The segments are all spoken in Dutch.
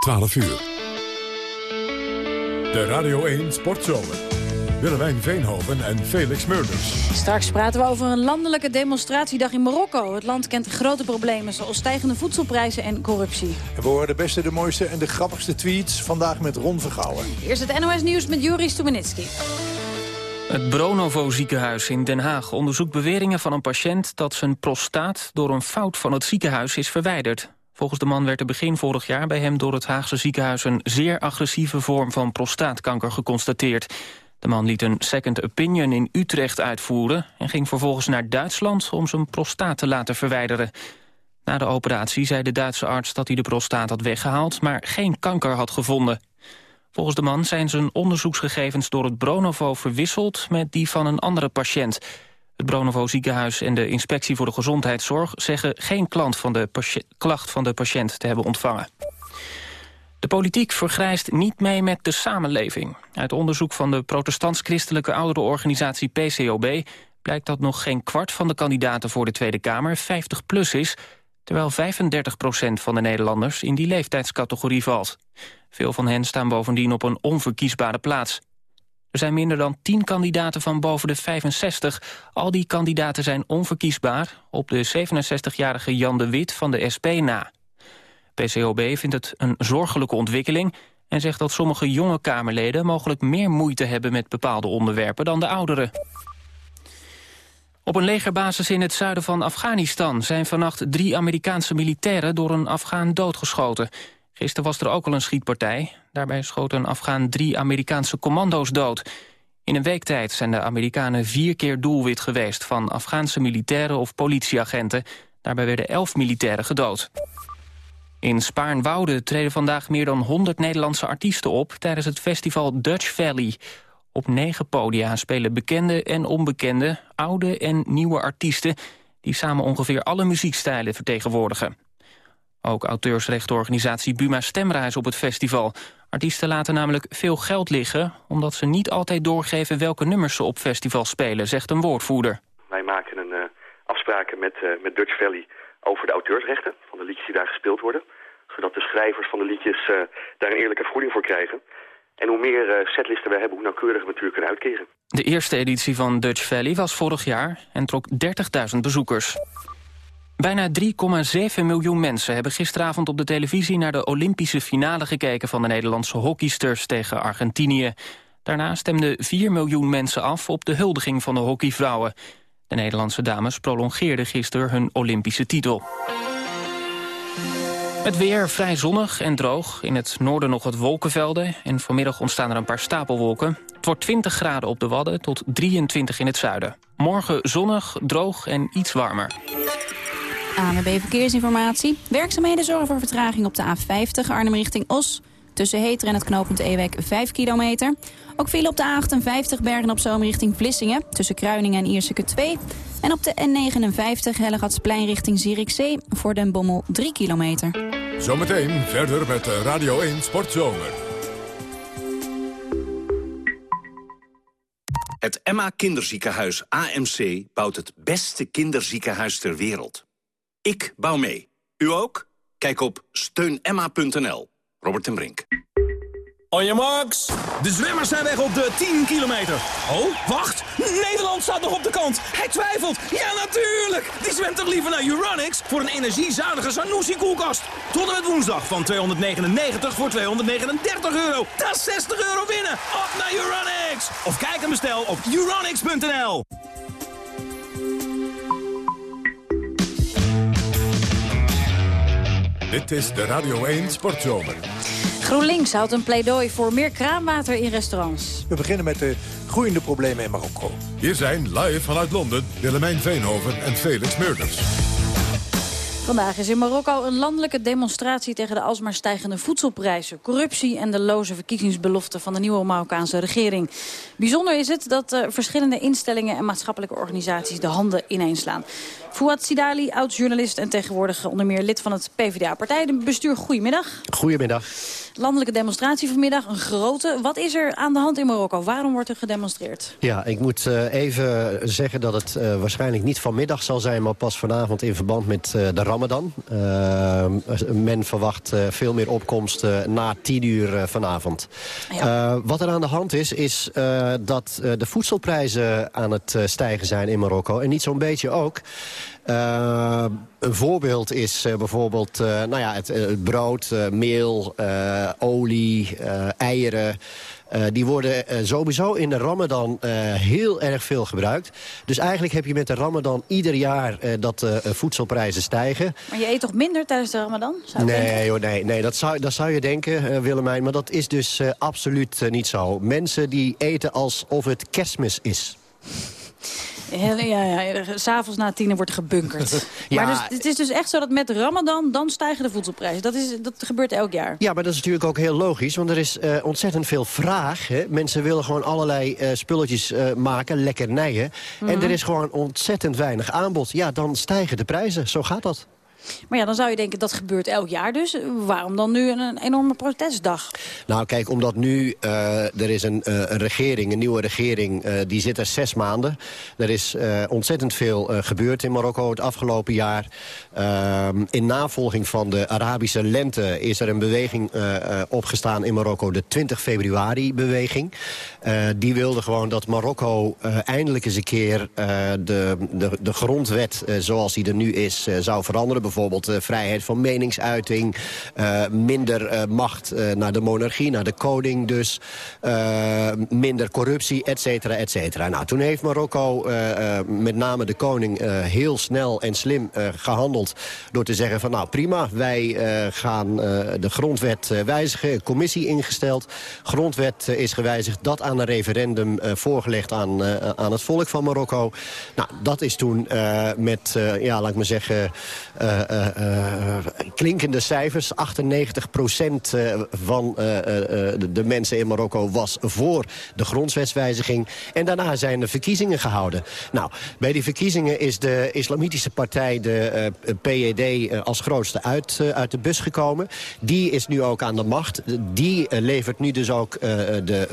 12 uur. De Radio 1 Sportzomer. Willemijn Veenhoven en Felix Murders. Straks praten we over een landelijke demonstratiedag in Marokko. Het land kent grote problemen zoals stijgende voedselprijzen en corruptie. En we horen de beste, de mooiste en de grappigste tweets. Vandaag met Ron Vergouwen. Eerst het NOS Nieuws met Juri Stubenitski. Het Bronovo ziekenhuis in Den Haag onderzoekt beweringen van een patiënt... dat zijn prostaat door een fout van het ziekenhuis is verwijderd. Volgens de man werd er begin vorig jaar bij hem door het Haagse ziekenhuis... een zeer agressieve vorm van prostaatkanker geconstateerd. De man liet een second opinion in Utrecht uitvoeren... en ging vervolgens naar Duitsland om zijn prostaat te laten verwijderen. Na de operatie zei de Duitse arts dat hij de prostaat had weggehaald... maar geen kanker had gevonden. Volgens de man zijn zijn onderzoeksgegevens door het Bronovo verwisseld... met die van een andere patiënt. Het Bronovo ziekenhuis en de Inspectie voor de Gezondheidszorg... zeggen geen klant van de klacht van de patiënt te hebben ontvangen. De politiek vergrijst niet mee met de samenleving. Uit onderzoek van de protestants-christelijke ouderenorganisatie PCOB... blijkt dat nog geen kwart van de kandidaten voor de Tweede Kamer 50-plus is... terwijl 35% van de Nederlanders in die leeftijdscategorie valt. Veel van hen staan bovendien op een onverkiesbare plaats. Er zijn minder dan 10 kandidaten van boven de 65. Al die kandidaten zijn onverkiesbaar op de 67-jarige Jan de Wit van de SP na. PCOB vindt het een zorgelijke ontwikkeling... en zegt dat sommige jonge Kamerleden mogelijk meer moeite hebben... met bepaalde onderwerpen dan de ouderen. Op een legerbasis in het zuiden van Afghanistan... zijn vannacht drie Amerikaanse militairen door een Afghaan doodgeschoten. Gisteren was er ook al een schietpartij. Daarbij schoten een Afghaan drie Amerikaanse commando's dood. In een week tijd zijn de Amerikanen vier keer doelwit geweest... van Afghaanse militairen of politieagenten. Daarbij werden elf militairen gedood. In Spaarnwoude treden vandaag meer dan 100 Nederlandse artiesten op... tijdens het festival Dutch Valley. Op negen podia spelen bekende en onbekende, oude en nieuwe artiesten... die samen ongeveer alle muziekstijlen vertegenwoordigen. Ook auteursrechtenorganisatie Buma Stemra is op het festival. Artiesten laten namelijk veel geld liggen... omdat ze niet altijd doorgeven welke nummers ze op festival spelen, zegt een woordvoerder. Wij maken een uh, afspraken met, uh, met Dutch Valley over de auteursrechten... van de liedjes die daar gespeeld worden. Zodat de schrijvers van de liedjes uh, daar een eerlijke vergoeding voor krijgen. En hoe meer setlisten wij hebben, hoe nauwkeuriger we natuurlijk kunnen uitkeren. De eerste editie van Dutch Valley was vorig jaar en trok 30.000 bezoekers. Bijna 3,7 miljoen mensen hebben gisteravond op de televisie... naar de Olympische finale gekeken van de Nederlandse hockeysters tegen Argentinië. Daarna stemden 4 miljoen mensen af op de huldiging van de hockeyvrouwen. De Nederlandse dames prolongeerden gisteren hun Olympische titel. Het weer vrij zonnig en droog. In het noorden nog wat wolkenvelden. En vanmiddag ontstaan er een paar stapelwolken. Het wordt 20 graden op de Wadden tot 23 in het zuiden. Morgen zonnig, droog en iets warmer. ANWB Verkeersinformatie. Werkzaamheden zorgen voor vertraging op de A50 Arnhem richting Os. Tussen Heter en het knooppunt Ewek 5 kilometer. Ook viel op de A58 Bergen op Zoom richting Vlissingen. Tussen Kruiningen en Ierseke 2. En op de N59 Hellegatsplein richting Zierikzee. Voor Den Bommel 3 kilometer. Zometeen verder met Radio 1 Sportzomer. Het Emma Kinderziekenhuis AMC bouwt het beste kinderziekenhuis ter wereld. Ik bouw mee. U ook? Kijk op steunemma.nl. Robert en Brink. On marks. De zwemmers zijn weg op de 10 kilometer. Oh, wacht. Nederland staat nog op de kant. Hij twijfelt. Ja, natuurlijk. Die zwemt toch liever naar Uranix voor een energiezuinige Sanusi-koelkast. Tot en met woensdag van 299 voor 239 euro. Dat is 60 euro winnen. Op naar Uranix. Of kijk en bestel op uranix.nl. Dit is de Radio 1 Sportzomer. GroenLinks houdt een pleidooi voor meer kraanwater in restaurants. We beginnen met de groeiende problemen in Marokko. Hier zijn live vanuit Londen Willemijn Veenhoven en Felix Meurders. Vandaag is in Marokko een landelijke demonstratie tegen de alsmaar stijgende voedselprijzen, corruptie en de loze verkiezingsbeloften van de nieuwe Marokkaanse regering. Bijzonder is het dat uh, verschillende instellingen en maatschappelijke organisaties de handen ineenslaan. Fouad Sidali, oud-journalist en tegenwoordig onder meer lid van het PvdA-partijbestuur. Goedemiddag. Goedemiddag. Landelijke demonstratie vanmiddag, een grote. Wat is er aan de hand in Marokko? Waarom wordt er gedemonstreerd? Ja, ik moet uh, even zeggen dat het uh, waarschijnlijk niet vanmiddag zal zijn... maar pas vanavond in verband met uh, de Ramadan Ramadan. men verwacht veel meer opkomst na tien uur vanavond. wat er aan de hand is, is dat de voedselprijzen aan het stijgen zijn in Marokko. En niet zo'n beetje ook. Uh, een voorbeeld is uh, bijvoorbeeld uh, nou ja, het, het brood, meel, olie, eieren. die worden sowieso in de ramadan heel erg veel gebruikt. Dus eigenlijk heb je met de ramadan ieder jaar dat de voedselprijzen stijgen. Maar je eet toch minder tijdens de ramadan? Zou nee, joh, nee, nee dat, zou, dat zou je denken, Willemijn. Maar dat is dus absoluut niet zo. Mensen die eten alsof het kerstmis is. Ja, ja, ja. S'avonds na tien wordt gebunkerd. ja. Maar dus, het is dus echt zo dat met Ramadan, dan stijgen de voedselprijzen. Dat, is, dat gebeurt elk jaar. Ja, maar dat is natuurlijk ook heel logisch. Want er is uh, ontzettend veel vraag. Hè. Mensen willen gewoon allerlei uh, spulletjes uh, maken, lekkernijen. Mm En er is gewoon ontzettend weinig aanbod. Ja, dan stijgen de prijzen. Zo gaat dat. Maar ja, dan zou je denken dat gebeurt elk jaar dus. Waarom dan nu een, enorme protestdag? Nou kijk, omdat nu uh, er is een, uh, een regering, een nieuwe regering, uh, die zit er zes maanden. Er is ontzettend veel gebeurd in Marokko het afgelopen jaar. Ehm, in navolging van de Arabische lente is er een beweging opgestaan in Marokko, de 20 februari beweging. die wilde gewoon dat Marokko eindelijk eens een keer de, de, de grondwet zoals die er nu is zou veranderen bijvoorbeeld uh, vrijheid van meningsuiting... Uh, minder uh, macht naar de monarchie, naar de koning dus... minder corruptie, et cetera, et cetera. Nou, toen heeft Marokko, met name de koning... heel snel en slim gehandeld door te zeggen van... nou, prima, wij gaan de grondwet wijzigen, commissie ingesteld. Grondwet is gewijzigd, dat aan een referendum voorgelegd aan, aan het volk van Marokko. Nou, dat is toen met, ja, laat ik maar zeggen... Eh, eh, eh, klinkende cijfers. 98 procent van de, de, mensen in Marokko was voor de grondwetswijziging. En daarna zijn er verkiezingen gehouden. Nou, bij die verkiezingen is de islamitische partij, de PED, als grootste uit, uit de bus gekomen. Die is nu ook aan de macht. Die levert nu dus ook de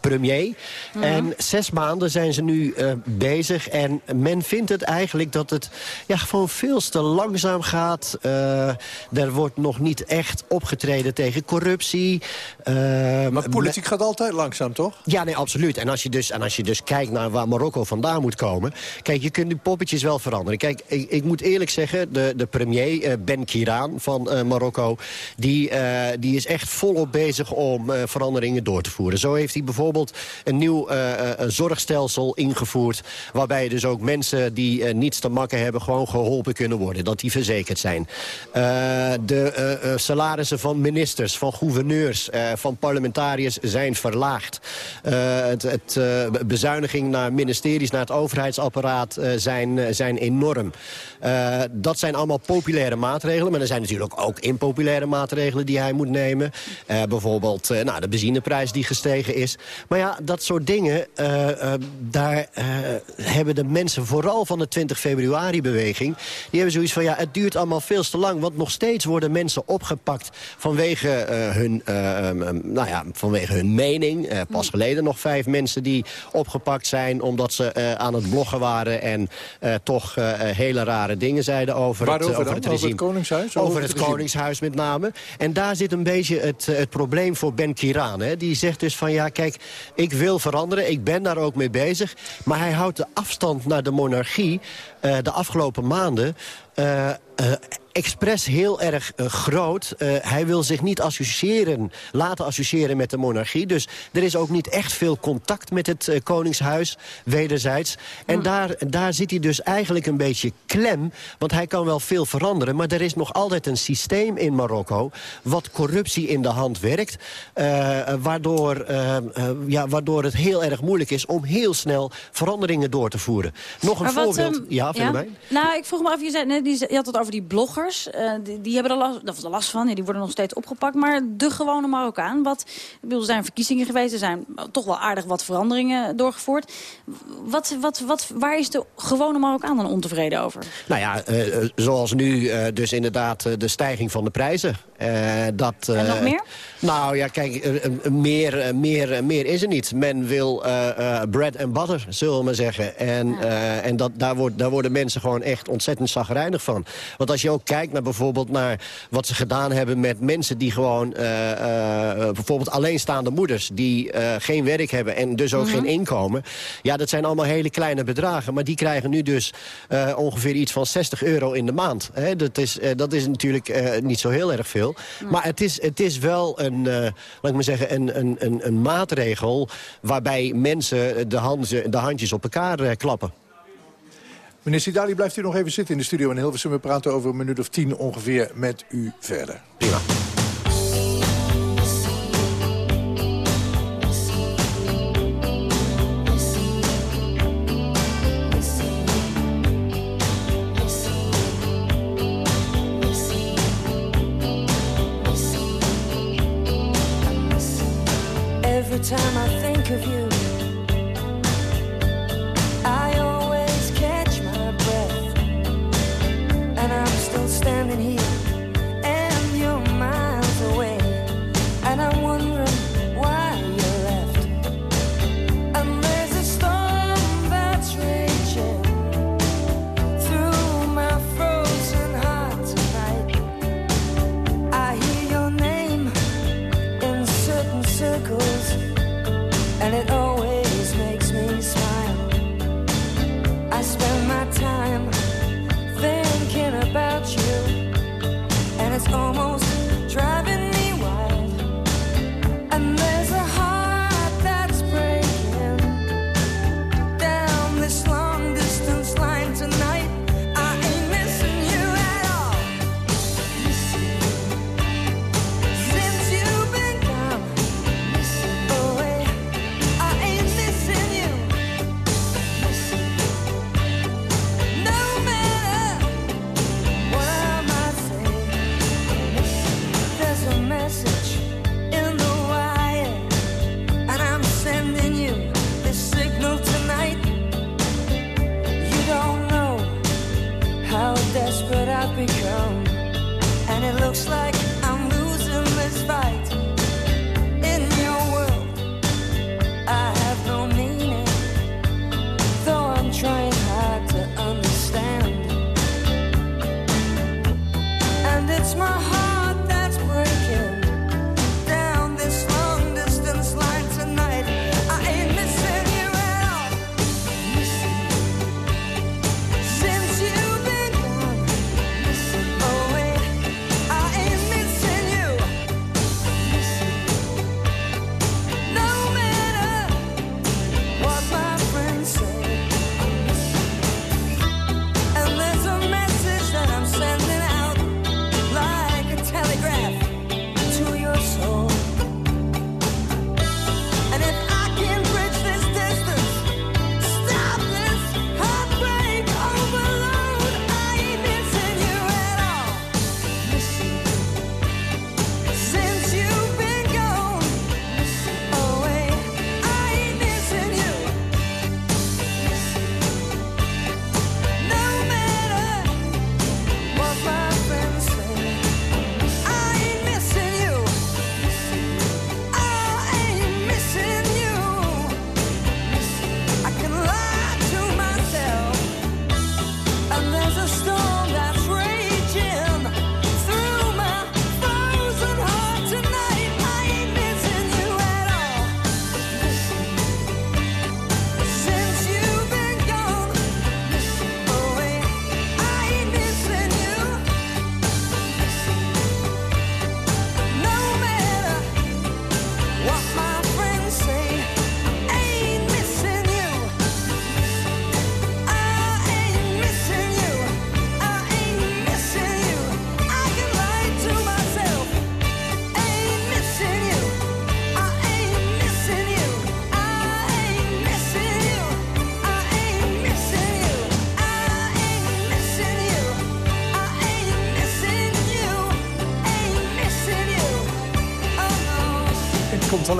premier. En zes maanden zijn ze nu bezig. En men vindt het eigenlijk dat het ja, gewoon veel te langzaam gaat. Uh, er wordt nog niet echt opgetreden tegen corruptie. Uh, maar politiek gaat altijd langzaam, toch? Ja, nee, absoluut. En als, je dus, en als je dus kijkt naar waar Marokko vandaan moet komen... Kijk, je kunt die poppetjes wel veranderen. Kijk, ik, ik moet eerlijk zeggen, de, de premier uh, Ben Kiraan van Marokko... Die, die is echt volop bezig om veranderingen door te voeren. Zo heeft hij bijvoorbeeld een nieuw een zorgstelsel ingevoerd... waarbij dus ook mensen die niets te makken hebben... gewoon geholpen kunnen worden. Dat die zijn. Uh, de uh, salarissen van ministers, van gouverneurs, van parlementariërs zijn verlaagd. het, het bezuiniging naar ministeries, naar het overheidsapparaat zijn, zijn enorm. dat zijn allemaal populaire maatregelen. Maar er zijn natuurlijk ook impopulaire maatregelen die hij moet nemen. bijvoorbeeld nou, de benzineprijs die gestegen is. Maar ja, dat soort dingen, daar hebben de mensen vooral van de 20 februari-beweging... die hebben zoiets van, ja, het duurt allemaal veel te lang. Want nog steeds worden mensen opgepakt vanwege, uh, hun, uh, nou ja, vanwege hun mening. Uh, pas geleden nog vijf mensen die opgepakt zijn... omdat ze aan het bloggen waren en toch hele rare dingen zeiden over het, over het regime. Over het Koningshuis? Over, het, Koningshuis met name. En daar zit een beetje het, het probleem voor Ben Kiraan. Hè. Die zegt dus van ja, kijk, ik wil veranderen. Ik ben daar ook mee bezig. Maar hij houdt de afstand naar de monarchie de afgelopen maanden... Uh, uh, expres heel erg uh, groot. Uh, hij wil zich niet associëren, laten associëren met de monarchie. Dus er is ook niet echt veel contact met het uh, Koningshuis, wederzijds. En hmm. daar, daar zit hij dus eigenlijk een beetje klem. Want hij kan wel veel veranderen. Maar er is nog altijd een systeem in Marokko... wat corruptie in de hand werkt. waardoor, ja, waardoor het heel erg moeilijk is om heel snel veranderingen door te voeren. Nog een voorbeeld. um, ja, ja? Mij? Nou, ik vroeg me af, je, zei, je had het over die Uh, die, hebben er last, last van. Die worden nog steeds opgepakt. Maar de gewone Marokkaan. Wat, er zijn verkiezingen geweest. Er zijn toch wel aardig wat veranderingen doorgevoerd. Wat, wat, wat, waar is de gewone Marokkaan dan ontevreden over? Nou ja, uh, zoals nu dus inderdaad de stijging van de prijzen. Dat, en nog meer? Nou ja, kijk, meer, meer, meer is er niet. Men wil bread and butter, zullen we maar zeggen. En, en dat, daar, wordt, daar worden mensen gewoon echt ontzettend zagrijnig van. Want als je ook kijkt naar bijvoorbeeld naar wat ze gedaan hebben met mensen die gewoon... bijvoorbeeld alleenstaande moeders die geen werk hebben en dus ook mhm. geen inkomen. Ja, dat zijn allemaal hele kleine bedragen. Maar die krijgen nu dus ongeveer iets van 60 euro in de maand. Hè? Dat, is, dat is natuurlijk niet zo heel erg veel. Maar het is, het is wel een, uh, laat ik maar zeggen, een, een, een, een maatregel... waarbij mensen de, handen, de handjes op elkaar uh, klappen. Meneer Sidali, blijft u nog even zitten in de studio in Hilversum. We praten over een minuut of tien ongeveer met u verder. Prima.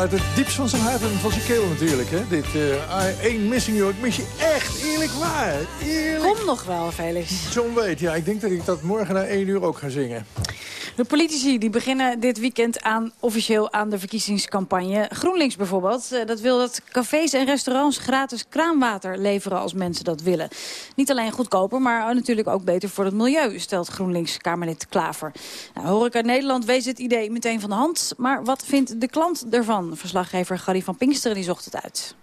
Uit het diepst van zijn hart en van zijn keel natuurlijk. Hè? Dit uh, I ain't missing you. Ik mis je echt, eerlijk waar. Eerlijk. Kom nog wel, Felix. John weet, ja. Ik denk dat ik dat morgen na één uur ook ga zingen. De politici die beginnen dit weekend aan, officieel aan de verkiezingscampagne. GroenLinks bijvoorbeeld, eh, dat wil dat cafés en restaurants gratis kraanwater leveren als mensen dat willen. Niet alleen goedkoper, maar natuurlijk ook beter voor het milieu, stelt GroenLinks-Kamerlid Klaver. Nou, Horeca Nederland wees het idee meteen van de hand, maar wat vindt de klant ervan? Verslaggever Gary van Pinksteren die zocht het uit.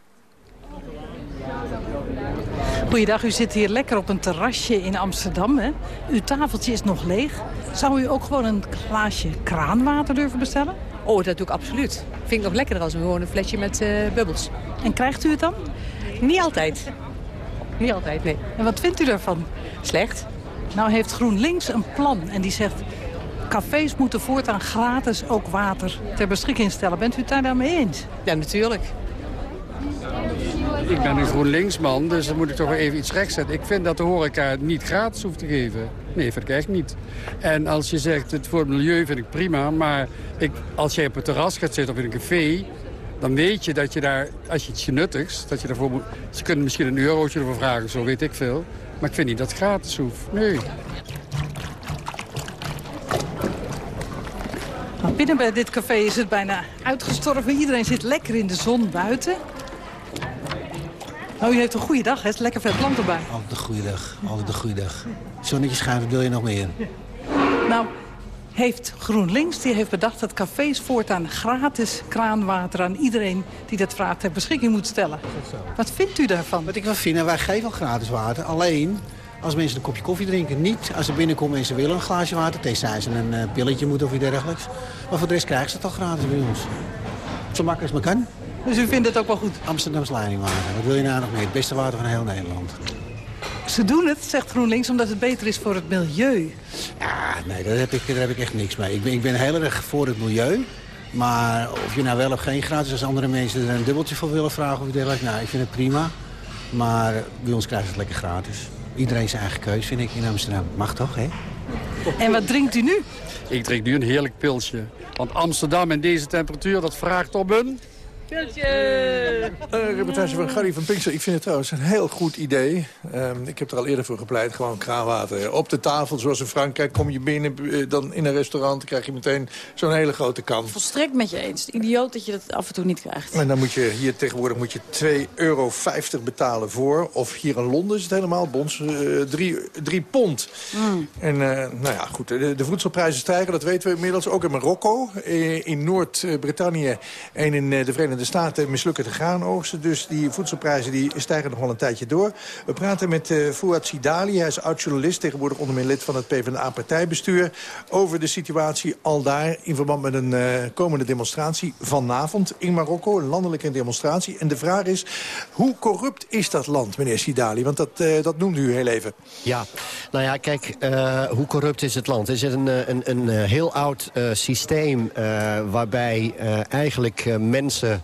Goeiedag, u zit hier lekker op een terrasje in Amsterdam. Hè? Uw tafeltje is nog leeg. Zou u ook gewoon een glaasje kraanwater durven bestellen? Oh, dat doe ik absoluut. Vind ik nog lekkerder als gewoon een flesje met uh, bubbels. En krijgt u het dan? Niet altijd. Niet altijd, nee. En wat vindt u daarvan? Slecht. Nou heeft GroenLinks een plan en die zegt... cafés moeten voortaan gratis ook water ter beschikking stellen. Bent u het daar daarmee eens? Ja, natuurlijk. Ik ben een GroenLinksman, dus dan moet ik toch wel even iets recht zetten. Ik vind dat de horeca niet gratis hoeft te geven. Nee, vind ik echt niet. En als je zegt, het voor het milieu vind ik prima... maar ik, als jij op het terras gaat zitten of in een café... dan weet je dat je daar, als je iets genuttigs... dat je daarvoor moet... Ze kunnen misschien een eurotje ervoor vragen, zo weet ik veel. Maar ik vind niet dat het gratis hoeft. Nee. Binnen bij dit café is het bijna uitgestorven. Iedereen zit lekker in de zon buiten. Nou, u heeft een goede dag, hè? Het is lekker veel planten erbij. Altijd een goede dag, altijd een goede dag. Zonnetje schijnt, wil je nog meer? Nou, heeft GroenLinks die heeft bedacht dat cafés voortaan gratis kraanwater aan iedereen die dat vraagt ter beschikking moet stellen. Wat vindt u daarvan? Wat ik wel vind, wij geven al gratis water. Alleen als mensen een kopje koffie drinken. Niet als ze binnenkomen en ze willen een glaasje water. Tenzij ze een uh, pilletje moeten of iets dergelijks. Maar voor de rest krijgen ze het al gratis bij ons. Zo makkelijk als maar kan. Dus u vindt het ook wel goed? Amsterdams leidingwater. Wat wil je nou nog meer? Het beste water van heel Nederland. Ze doen het, zegt GroenLinks, omdat het beter is voor het milieu. Ja, nee, daar heb ik, daar heb ik echt niks mee. Ik ben, ik ben heel erg voor het milieu. Maar of je nou wel of geen gratis, als andere mensen er een dubbeltje voor willen vragen of dergelijke, nou, ik vind het prima. Maar bij ons krijgen ze het lekker gratis. Iedereen zijn eigen keus, vind ik, in Amsterdam. Mag toch, hè? En wat drinkt u nu? Ik drink nu een heerlijk pilsje. Want Amsterdam in deze temperatuur, dat vraagt op een... Piltje! Uh, reportage van Gary van Pinkster. Ik vind het trouwens een heel goed idee. Um, ik heb er al eerder voor gepleit. Gewoon kraanwater op de tafel, zoals in Frankrijk. Kom je binnen, uh, dan in een restaurant, krijg je meteen zo'n hele grote kan. Volstrekt met je eens. Idioot dat je dat af en toe niet krijgt. En dan moet je hier tegenwoordig moet je 2,50 euro betalen voor. Of hier in Londen is het helemaal, bons, 3 uh, pond. Mm. En nou ja, goed, de, de, voedselprijzen stijgen, dat weten we inmiddels. Ook in Marokko, in Noord-Brittannië en in de Verenigde de Staten mislukken de graanoogsten. Dus die voedselprijzen die stijgen nog wel een tijdje door. We praten met uh, Fouad Sidali. Hij is oud-journalist, tegenwoordig onder meer lid van het PvdA-partijbestuur. Over de situatie al daar in verband met een uh, komende demonstratie vanavond in Marokko. Een landelijke demonstratie. En de vraag is, hoe corrupt is dat land, meneer Sidali? Want dat, uh, dat noemde u heel even. Ja, nou ja, kijk, hoe corrupt is het land? Er zit een, een, een heel oud systeem waarbij eigenlijk mensen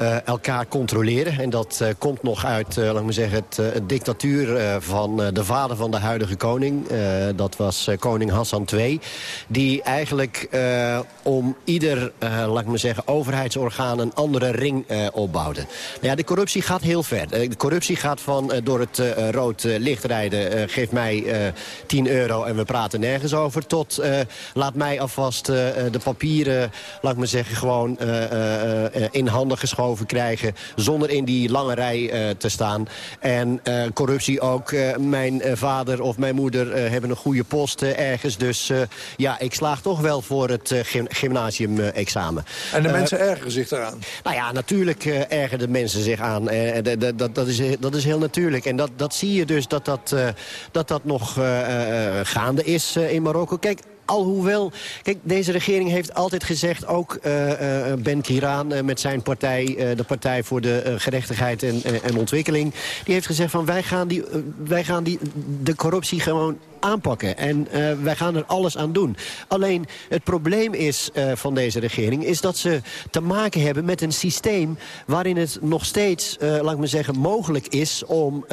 uh, elkaar controleren. En dat uh, komt nog uit, uh, laat me zeggen, het, dictatuur van de vader van de huidige koning. dat was koning Hassan II. Die eigenlijk om ieder, laat maar zeggen, overheidsorgaan een andere ring opbouwde. Nou ja, de corruptie gaat heel ver. de corruptie gaat van door het rood licht rijden, geef mij 10 euro en we praten nergens over. Tot laat mij alvast de papieren, laat maar zeggen, gewoon in handen geschoven krijgen... zonder in die lange rij uh, te staan. En uh, corruptie ook. Uh, mijn vader of mijn moeder hebben een goede post ergens. Dus ja, ik slaag toch wel voor het gym gymnasium-examen. en de mensen ergeren zich eraan? Nou ja, natuurlijk ergeren de mensen zich aan. Dat, dat, dat, is, dat is heel natuurlijk. En dat, dat zie je dus dat dat, dat, dat nog gaande is in Marokko. Kijk, Alhoewel, kijk, deze regering heeft altijd gezegd... ook uh, uh, Ben Kiraan uh, met zijn partij, de Partij voor de Gerechtigheid en, en Ontwikkeling... die heeft gezegd van wij gaan, die, wij gaan die, de corruptie gewoon aanpakken. En uh, wij gaan er alles aan doen. Alleen het probleem is uh, van deze regering... is dat ze te maken hebben met een systeem... waarin het nog steeds, uh, laat ik maar zeggen, mogelijk is... om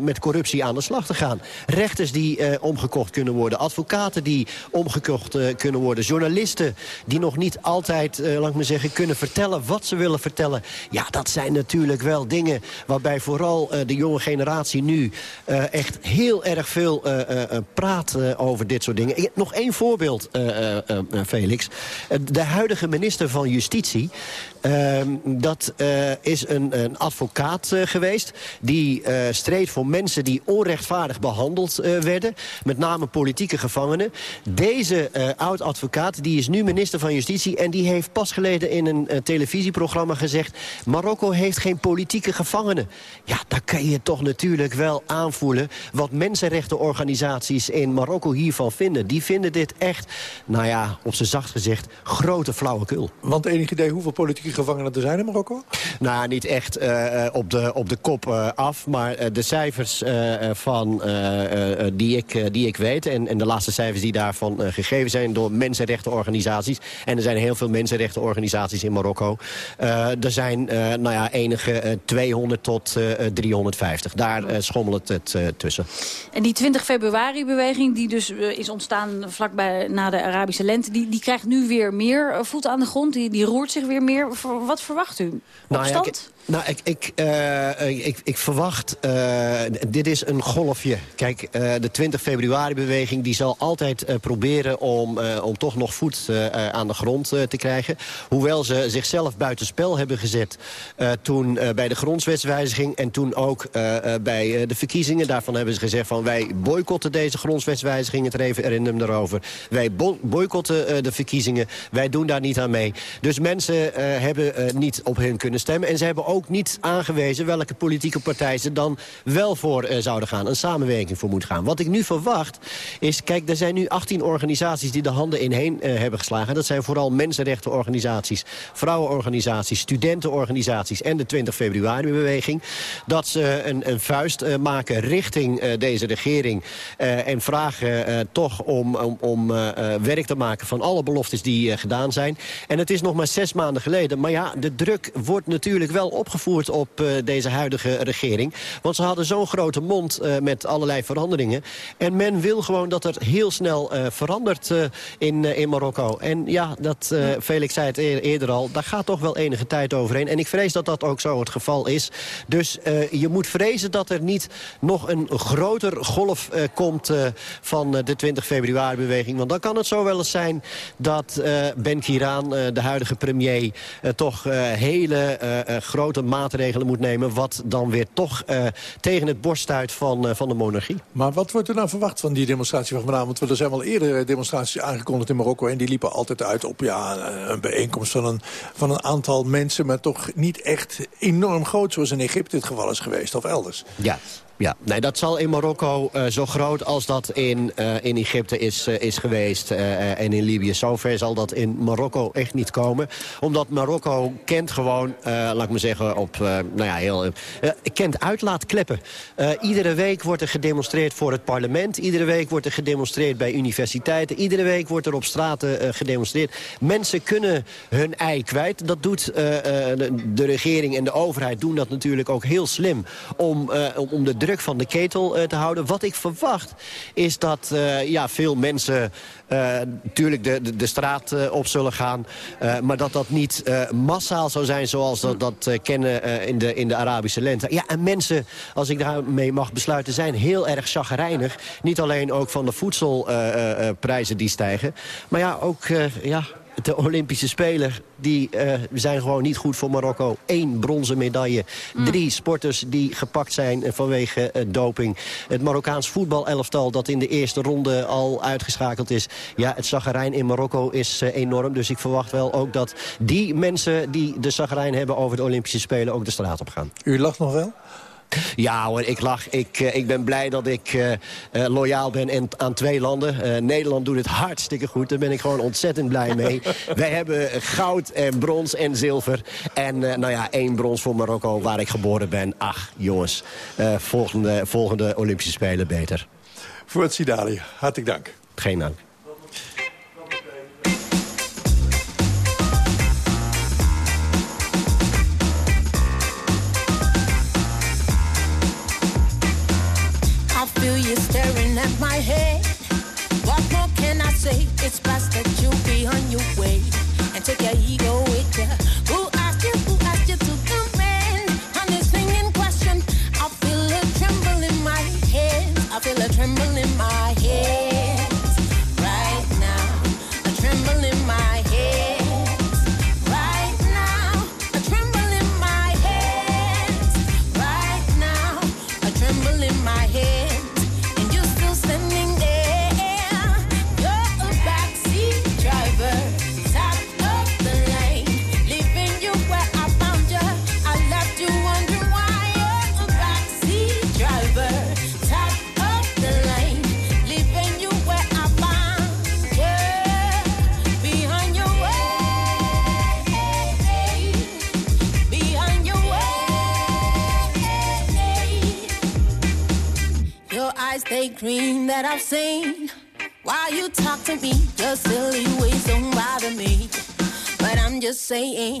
met corruptie aan de slag te gaan. Rechters die omgekocht kunnen worden. Advocaten die omgekocht kunnen worden. Journalisten die nog niet altijd, laat ik maar zeggen... kunnen vertellen wat ze willen vertellen. Ja, dat zijn natuurlijk wel dingen... waarbij vooral de jonge generatie nu echt heel erg veel praat over dit soort dingen. Nog één voorbeeld, Felix. de huidige minister van Justitie... Ehm, dat is een, een advocaat geweest... die streed voor mensen die onrechtvaardig behandeld werden. Met name politieke gevangenen. Deze oud-advocaat die is nu minister van Justitie... en die heeft pas geleden in een televisieprogramma gezegd... Marokko heeft geen politieke gevangenen. Ja, daar kan je toch natuurlijk wel aanvoelen... wat mensenrechtenorganisaties in Marokko hiervan vinden. Die vinden dit echt, nou ja, op zijn zacht gezegd, grote flauwekul. Want enig idee hoeveel politieke gevangenen er zijn in Marokko? Nou, niet echt uh, op, de, op de kop uh, af. Maar uh, de cijfers van, die, ik, die ik weet... En, en de laatste cijfers die daarvan gegeven zijn door mensenrechtenorganisaties... en er zijn heel veel mensenrechtenorganisaties in Marokko... er zijn nou ja, enige 200 tot 350. Daar schommelt het tussen. En die 20 februari-beweging, die dus is ontstaan vlakbij na de Arabische lente... die, die krijgt nu weer meer voet aan de grond, die, die roert zich weer meer. Wat verwacht u? Nou ja, nou, ik, ik, uh, ik, ik, verwacht... Uh, dit is een golfje. Kijk, uh, de 20 februari-beweging... die zal altijd proberen om, om toch nog voet aan de grond te krijgen. Hoewel ze zichzelf buitenspel hebben gezet... toen bij de grondwetswijziging... en toen ook bij de verkiezingen. Daarvan hebben ze gezegd van... wij boycotten deze grondwetswijziging. Het referendum daarover. Wij boycotten de verkiezingen. Wij doen daar niet aan mee. Dus mensen hebben niet op hun kunnen stemmen. En ze hebben niet aangewezen welke politieke partij ze dan wel voor uh, zouden gaan. Een samenwerking voor moet gaan. Wat ik nu verwacht is, kijk, er zijn nu 18 organisaties die de handen inheen uh, hebben geslagen. Dat zijn vooral mensenrechtenorganisaties, vrouwenorganisaties, studentenorganisaties en de 20 februari-beweging. Dat ze een, een vuist uh, maken richting deze regering en vragen toch om, om, om werk te maken van alle beloftes die gedaan zijn. En het is nog maar zes maanden geleden. Maar ja, de druk wordt natuurlijk wel opgevoerd op uh, deze huidige regering. Want ze hadden zo'n grote mond uh, met allerlei veranderingen. En men wil gewoon dat er heel snel uh, verandert in, in Marokko. En ja, dat, Felix zei het eerder al, daar gaat toch wel enige tijd overheen. En ik vrees dat dat ook zo het geval is. Dus je moet vrezen dat er niet nog een groter golf komt van de 20 februari-beweging. Want dan kan het zo wel eens zijn dat Ben Kiran, de huidige premier... toch hele grote maatregelen moet nemen... wat dan weer toch uh, tegen het borst stuit van, uh, van de monarchie. Maar wat wordt er nou verwacht van die demonstratie van vanavond? Want er zijn wel eerder demonstraties aangekondigd in Marokko... en die liepen altijd uit op ja, een bijeenkomst van een, van een aantal mensen... maar toch niet echt enorm groot zoals in Egypte het geval is geweest of elders. Ja, ja, nee, dat zal in Marokko uh, zo groot als dat in, uh, in Egypte is, uh, is geweest en in Libië. Zover zal dat in Marokko echt niet komen. Omdat Marokko kent gewoon, laat ik maar zeggen, op, nou ja, heel, kent uitlaatkleppen. iedere week wordt er gedemonstreerd voor het parlement. Iedere week wordt er gedemonstreerd bij universiteiten. Iedere week wordt er op straten gedemonstreerd. Mensen kunnen hun ei kwijt. Dat doet de, de, regering en de overheid doen dat natuurlijk ook heel slim om, om de druk van de ketel uh, te houden. Wat ik verwacht is dat uh, ja, veel mensen natuurlijk de, de, de straat op zullen gaan. Maar dat dat niet massaal zou zijn zoals dat, dat kennen in, de, in de Arabische lente. Ja, en mensen, als ik daarmee mag besluiten, zijn heel erg chagrijnig. Niet alleen ook van de voedselprijzen die stijgen. Maar ja, ook ja, de Olympische Spelen die uh, zijn gewoon niet goed voor Marokko. Eén bronzen medaille. Mm. Drie sporters die gepakt zijn vanwege uh, doping. Het Marokkaans voetbalelftal dat in de eerste ronde al uitgeschakeld is. Ja, het zagarijn in Marokko is uh, enorm. Dus ik verwacht wel ook dat die mensen die de zagarijn hebben over de Olympische Spelen ook de straat op gaan. U lacht nog wel? Ja hoor, ik lach. Ik, uh, ik ben blij dat ik uh, uh, loyaal ben en, aan twee landen. Nederland doet het hartstikke goed. Daar ben ik gewoon ontzettend blij mee. Wij hebben goud en brons en zilver. En nou ja, één brons voor Marokko waar ik geboren ben. Ach, jongens. volgende, volgende Olympische Spelen beter. Voor het Sidali, hartelijk dank. Geen dank. It's best that you be to me, your silly ways don't bother me. But I'm just saying,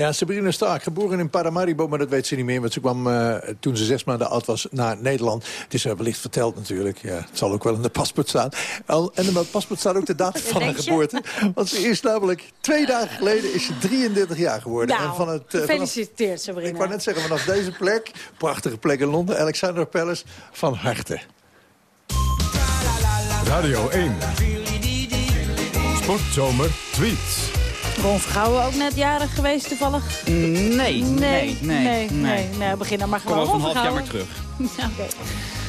Ja, Sabrina Stark, geboren in Paramaribo, maar dat weet ze niet meer. Want ze kwam eh, toen ze zes maanden oud was naar Nederland. Het is haar wellicht verteld natuurlijk. Ja, het zal ook wel in de paspoort staan. Al, en in het paspoort staat ook de datum van haar geboorte. Want ze is namelijk twee dagen geleden is ze 33 jaar geworden. Nou, en van het, eh, vanaf- gefeliciteerd Sabrina. ik wou net zeggen, vanaf deze plek, prachtige plek in Londen, Alexander Palace, van harte. Radio 1. Sportzomer tweets. Ron Vergouwen ook net jarig geweest toevallig? Nee, nee, nee. nee, nee, nee, begin dan maar Kom gewoon. over een half jaar maar terug. Oké.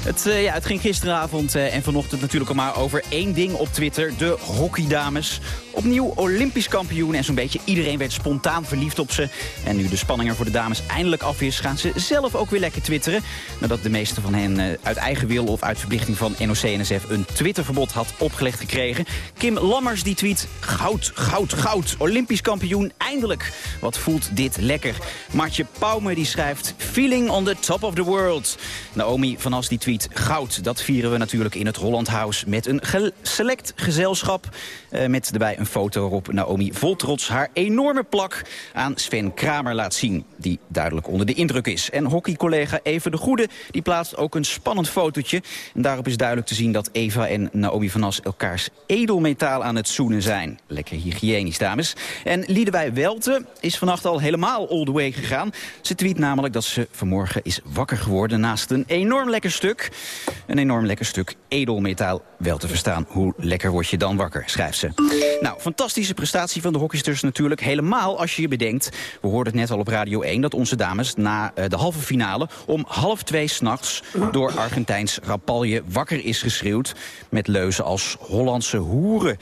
Het, eh, ja, het ging gisteravond eh, en vanochtend natuurlijk al maar over één ding op Twitter. De hockeydames. Opnieuw Olympisch kampioen en zo'n beetje iedereen werd spontaan verliefd op ze. En nu de spanning er voor de dames eindelijk af is, gaan ze zelf ook weer lekker twitteren. Nadat de meeste van hen eh, uit eigen wil of uit verplichting van NOC-NSF een Twitterverbod had opgelegd gekregen. Kim Lammers die tweet, goud, goud, goud. Olympisch kampioen, eindelijk. Wat voelt dit lekker. Martje Pauwme die schrijft, feeling on the top of the world. Naomi van As die tweet, goud. Dat vieren we natuurlijk in het Holland House met een select gezelschap. eh, met erbij een foto waarop Naomi vol trots haar enorme plak aan Sven Kramer laat zien. Die duidelijk onder de indruk is. En hockeycollega Eva de Goede die plaatst ook een spannend fotootje. En daarop is duidelijk te zien dat Eva en Naomi van As elkaars edelmetaal aan het zoenen zijn. Lekker hygiënisch, dames. En Liedewij Welte is vannacht al helemaal all the way gegaan. Ze tweet namelijk dat ze vanmorgen is wakker geworden naast een enorm lekker stuk. Een enorm lekker stuk edelmetaal. Wel te verstaan, hoe lekker word je dan wakker, schrijft ze. Nou, fantastische prestatie van de hockeysters natuurlijk. Helemaal als je je bedenkt, we hoorden het net al op Radio 1... dat onze dames na eh, de halve finale om half twee s'nachts... door Argentijns Rapalje wakker is geschreeuwd... met leuzen als Hollandse hoeren.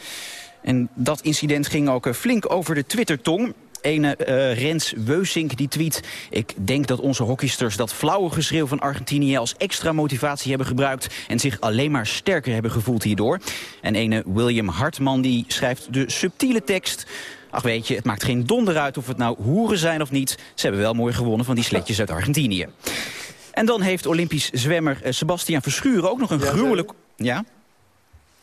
En dat incident ging ook eh, flink over de Twittertong. Ene eh, Rens Weusink die tweet... Ik denk dat onze hockeysters dat flauwe geschreeuw van Argentinië... als extra motivatie hebben gebruikt... en zich alleen maar sterker hebben gevoeld hierdoor. En ene William Hartman die schrijft de subtiele tekst... Ach weet je, het maakt geen donder uit of het nou hoeren zijn of niet. Ze hebben wel mooi gewonnen van die sletjes uit Argentinië. En dan heeft Olympisch zwemmer eh, Sebastian Verschuren ook nog een gruwelijk... Ja?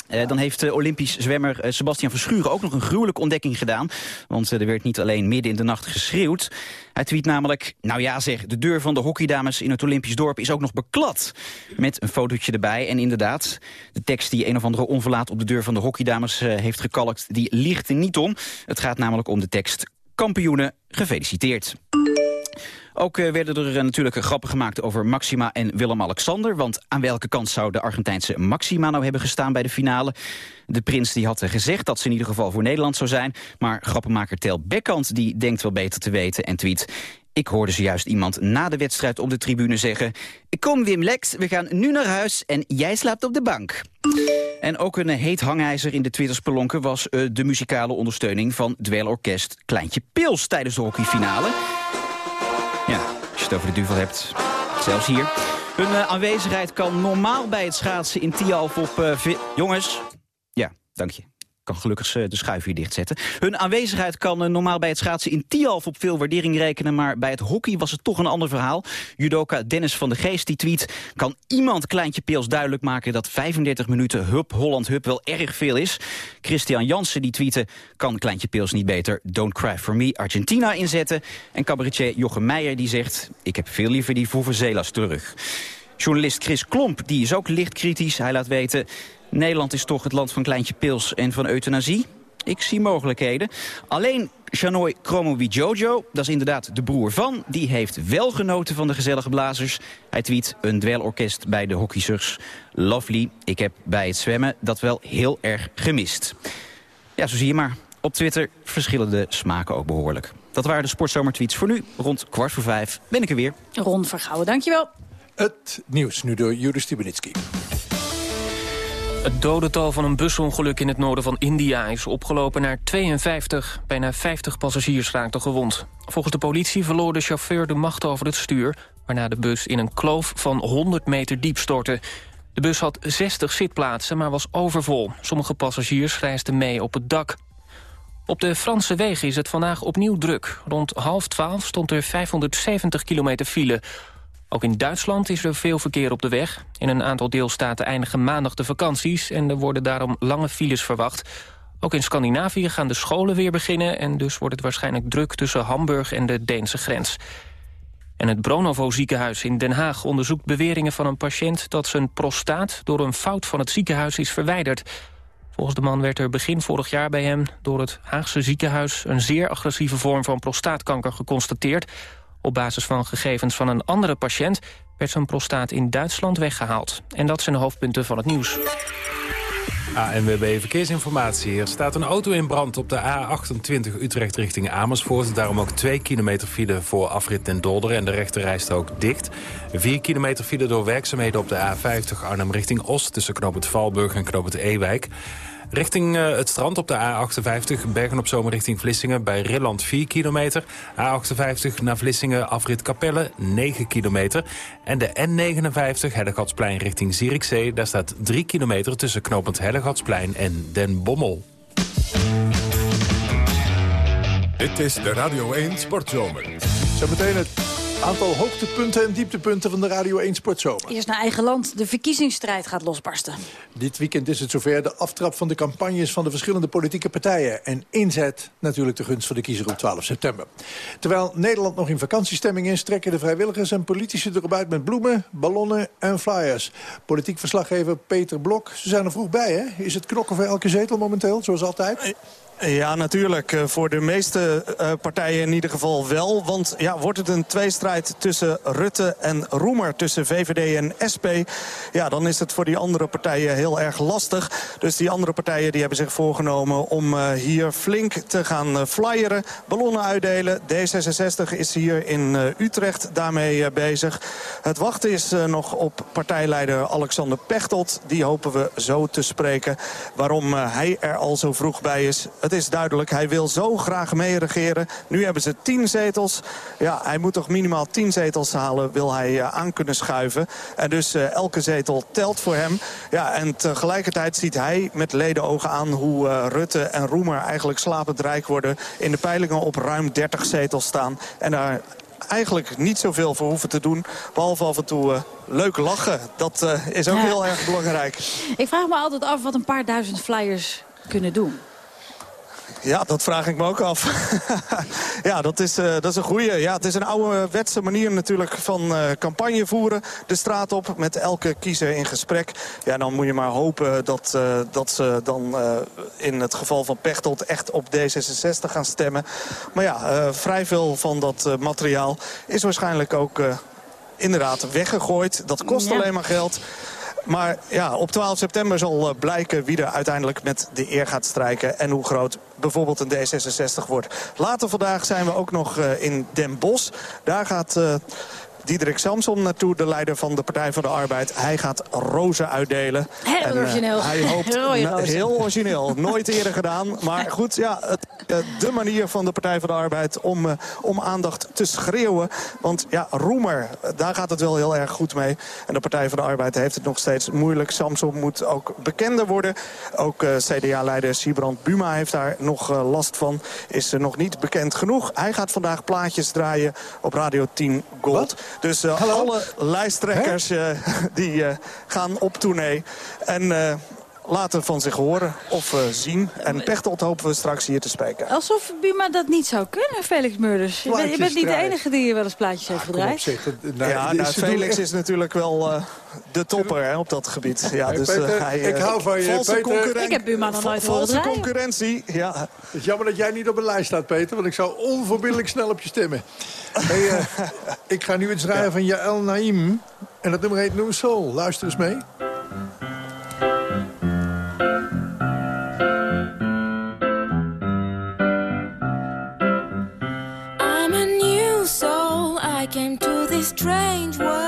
Eh, dan heeft eh, Olympisch zwemmer eh, Sebastian Verschuren ook nog een gruwelijke ontdekking gedaan. Want er werd niet alleen midden in de nacht geschreeuwd. Hij tweet namelijk, nou ja zeg, de deur van de hockeydames in het Olympisch dorp is ook nog beklad. Met een fotootje erbij. En inderdaad, de tekst die een of andere onverlaat op de deur van de hockeydames heeft gekalkt, die ligt er niet om. Het gaat namelijk om de tekst kampioenen, gefeliciteerd. Ook eh, werden er eh, natuurlijk grappen gemaakt over Maxima en Willem-Alexander. Want aan welke kant zou de Argentijnse Maxima nou hebben gestaan bij de finale? De prins die had gezegd dat ze in ieder geval voor Nederland zou zijn. Maar grappenmaker Tel Bekkant die denkt wel beter te weten en tweet... Ik hoorde zojuist iemand na de wedstrijd op de tribune zeggen... Kom Wim Lex, we gaan nu naar huis en jij slaapt op de bank. En ook een heet hangijzer in de Twitterspelonken was de muzikale ondersteuning van dweilorkest Kleintje Pils tijdens de hockeyfinale. Het over de duvel hebt, zelfs hier. Hun uh, aanwezigheid kan normaal bij het schaatsen in Tialf op... Uh, jongens, ja, dank je kan gelukkig de schuif hier dichtzetten. Hun aanwezigheid kan eh, normaal bij het schaatsen in Tialf op veel waardering rekenen... maar bij het hockey was het toch een ander verhaal. Judoka Dennis van de Geest die tweet... kan iemand Kleintje Peels duidelijk maken dat 35 minuten Hup Holland Hup wel erg veel is? Christian Jansen die tweette... kan Kleintje Peels niet beter Don't Cry For Me Argentina inzetten? En cabaretier Jochem Meijer die zegt... ik heb veel liever die Vuvuzelas terug. Journalist Chris Klomp die is ook licht kritisch. Hij laat weten... Nederland is toch het land van kleintje pils en van euthanasie? Ik zie mogelijkheden. Alleen Chanoy Chromobi Jojo, dat is inderdaad de broer van... die heeft wel genoten van de gezellige blazers. Hij tweet een dwelorkest bij de hockeysers. Lovely, ik heb bij het zwemmen dat wel heel erg gemist. Ja, zo zie je maar. Op Twitter verschillen de smaken ook behoorlijk. Dat waren de sportzomertweets voor nu. Rond kwart voor vijf ben ik er weer. Ron Vergouwen, dankjewel. Het nieuws nu door Judith Stibenitski. Het dodental van een busongeluk in het noorden van India is opgelopen naar 52. Bijna 50 passagiers raakten gewond. Volgens de politie verloor de chauffeur de macht over het stuur... waarna de bus in een kloof van 100 meter diep stortte. De bus had 60 zitplaatsen, maar was overvol. Sommige passagiers reisden mee op het dak. Op de Franse wegen is het vandaag opnieuw druk. Rond half twaalf stond er 570 kilometer file... Ook in Duitsland is er veel verkeer op de weg. In een aantal deelstaten eindigen maandag de vakanties... en er worden daarom lange files verwacht. Ook in Scandinavië gaan de scholen weer beginnen... en dus wordt het waarschijnlijk druk tussen Hamburg en de Deense grens. En het Bronovo ziekenhuis in Den Haag onderzoekt beweringen van een patiënt... dat zijn prostaat door een fout van het ziekenhuis is verwijderd. Volgens de man werd er begin vorig jaar bij hem door het Haagse ziekenhuis... een zeer agressieve vorm van prostaatkanker geconstateerd... Op basis van gegevens van een andere patiënt werd zijn prostaat in Duitsland weggehaald. En dat zijn de hoofdpunten van het nieuws. ANWB Verkeersinformatie. Er staat een auto in brand op de A28 Utrecht richting Amersfoort. Daarom ook 2 kilometer file voor afrit Den Dolder en de rechterrijstrook dicht. 4 kilometer file door werkzaamheden op de A50 Arnhem richting Oost... tussen Knoop het Valburg en Knoop het Ewijk. Richting uh, het strand op de A58, Bergen op Zomer richting Vlissingen... bij Rilland 4 kilometer. A58 naar Vlissingen, afrit Capelle 9 kilometer. En de N59, Hellegatsplein richting Zierikzee... daar staat 3 kilometer tussen knopend Hellegatsplein en Den Bommel. Dit is de Radio 1 Sportzomer. Zometeen het Aantal hoogtepunten en dieptepunten van de Radio 1 Sportzomer. Eerst naar eigen land. De verkiezingsstrijd gaat losbarsten. Dit weekend is het zover de aftrap van de campagnes van de verschillende politieke partijen. En inzet natuurlijk de gunst van de kiezer op 12 september. Terwijl Nederland nog in vakantiestemming is... trekken de vrijwilligers en politici erop uit met bloemen, ballonnen en flyers. Politiek verslaggever Peter Blok, ze zijn er vroeg bij, hè? Is het knokken voor elke zetel momenteel, zoals altijd? Ja, natuurlijk. Eh, voor de meeste uh, partijen in ieder geval wel. Want ja, wordt het een tweestrijd tussen Rutte en Roemer, tussen VVD en SP... ja, dan is het voor die andere partijen heel erg lastig. Dus die andere partijen die hebben zich voorgenomen om uh, hier flink te gaan flyeren... ballonnen uitdelen. D66 is hier in Utrecht daarmee bezig. Het wachten is nog op partijleider Alexander Pechtold. Die hopen we zo te spreken. Waarom hij er al zo vroeg bij is... Het is duidelijk, hij wil zo graag meeregeren. Nu hebben ze tien zetels. Ja, hij moet toch minimaal tien zetels halen, wil hij uh, aan kunnen schuiven. En dus uh, elke zetel telt voor hem. Ja, en tegelijkertijd ziet hij met ledenogen aan hoe uh, Rutte en Roemer eigenlijk slapend rijk worden. In de peilingen op ruim 30 zetels staan. En daar eigenlijk niet zoveel voor hoeven te doen. Behalve af en toe uh, leuk lachen. Dat uh, is ook ja. heel erg belangrijk. Ik vraag me altijd af wat een paar duizend flyers kunnen doen. Ja, dat vraag ik me ook af. ja, dat is, eh, dat is een goeie. Ja, het is een ouderwetse manier natuurlijk van eh, campagne voeren. De straat op met elke kiezer in gesprek. Ja, dan moet je maar hopen dat, eh, dat ze dan in het geval van Pechtold echt op D66 gaan stemmen. Maar ja, vrij veel van dat materiaal is waarschijnlijk ook inderdaad weggegooid. Dat kost alleen maar geld. Maar ja, op 12 september zal eh, blijken wie er uiteindelijk met de eer gaat strijken... en hoe groot bijvoorbeeld een D66 wordt. Later vandaag zijn we ook nog eh, in Den Bosch. Daar gaat... Diederik Samson naartoe, de leider van de Partij van de Arbeid. Hij gaat rozen uitdelen. Heel en, origineel. hij hoopt, heel origineel. Nooit eerder gedaan. Maar goed, ja, het, de manier van de Partij van de Arbeid om, om aandacht te schreeuwen. Want ja, Roemer, daar gaat het wel heel erg goed mee. En de Partij van de Arbeid heeft het nog steeds moeilijk. Samson moet ook bekender worden. Ook uh, CDA-leider Sibrand Buma heeft daar nog uh, last van. Is uh, nog niet bekend genoeg. Hij gaat vandaag plaatjes draaien op Radio 10 Gold. Dus uh, alle lijsttrekkers uh, die uh, gaan op tournee. En laten van zich horen of zien. En Pechtold hopen we straks hier te spreken. Alsof Buma dat niet zou kunnen, Felix Murders. Je bent, je bent, niet de enige die hier wel eens plaatjes heeft gedraaid. Nou, ja, nou, Felix is natuurlijk wel uh, de topper hè, op dat gebied. Ja, dus, Peter, hij, ik hou van je, Peter. Ik heb Buma nog nooit Valse concurrentie, ja. Het is jammer dat jij niet op een lijst staat, Peter. Want ik zou onverbiddelijk snel op je stemmen. hey, uh, ik ga nu iets draaien ja. van Jaël Naïm. En dat nummer heet New Soul. Luister eens mee. Strange world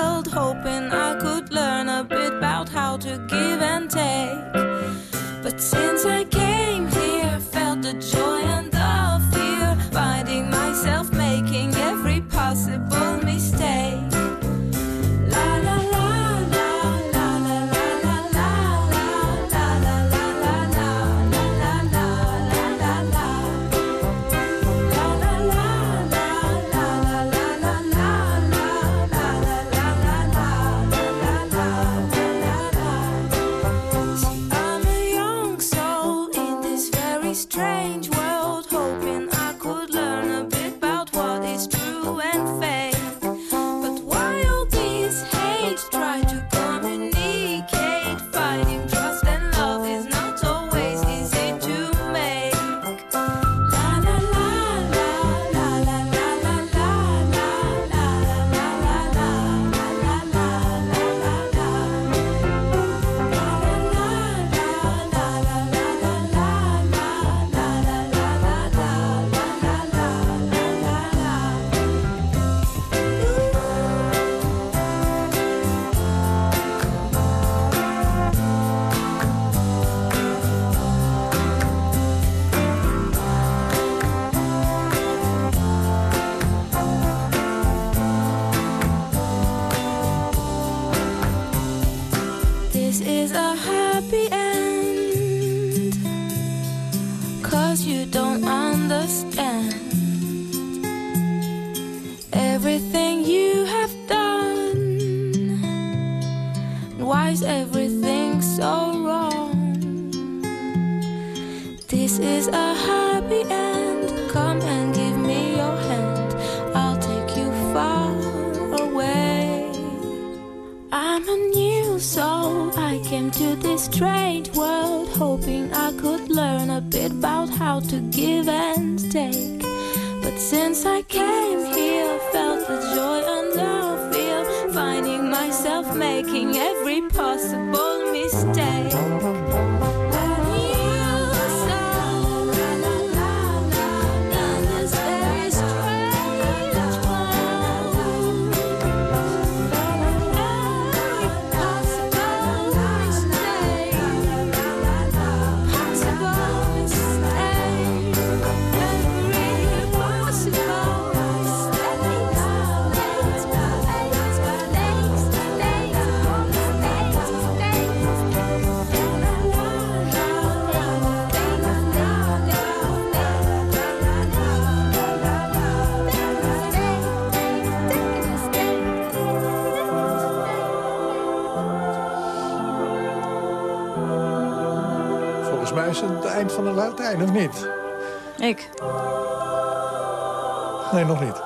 Latijn, of niet? Ik. Nee, nog niet.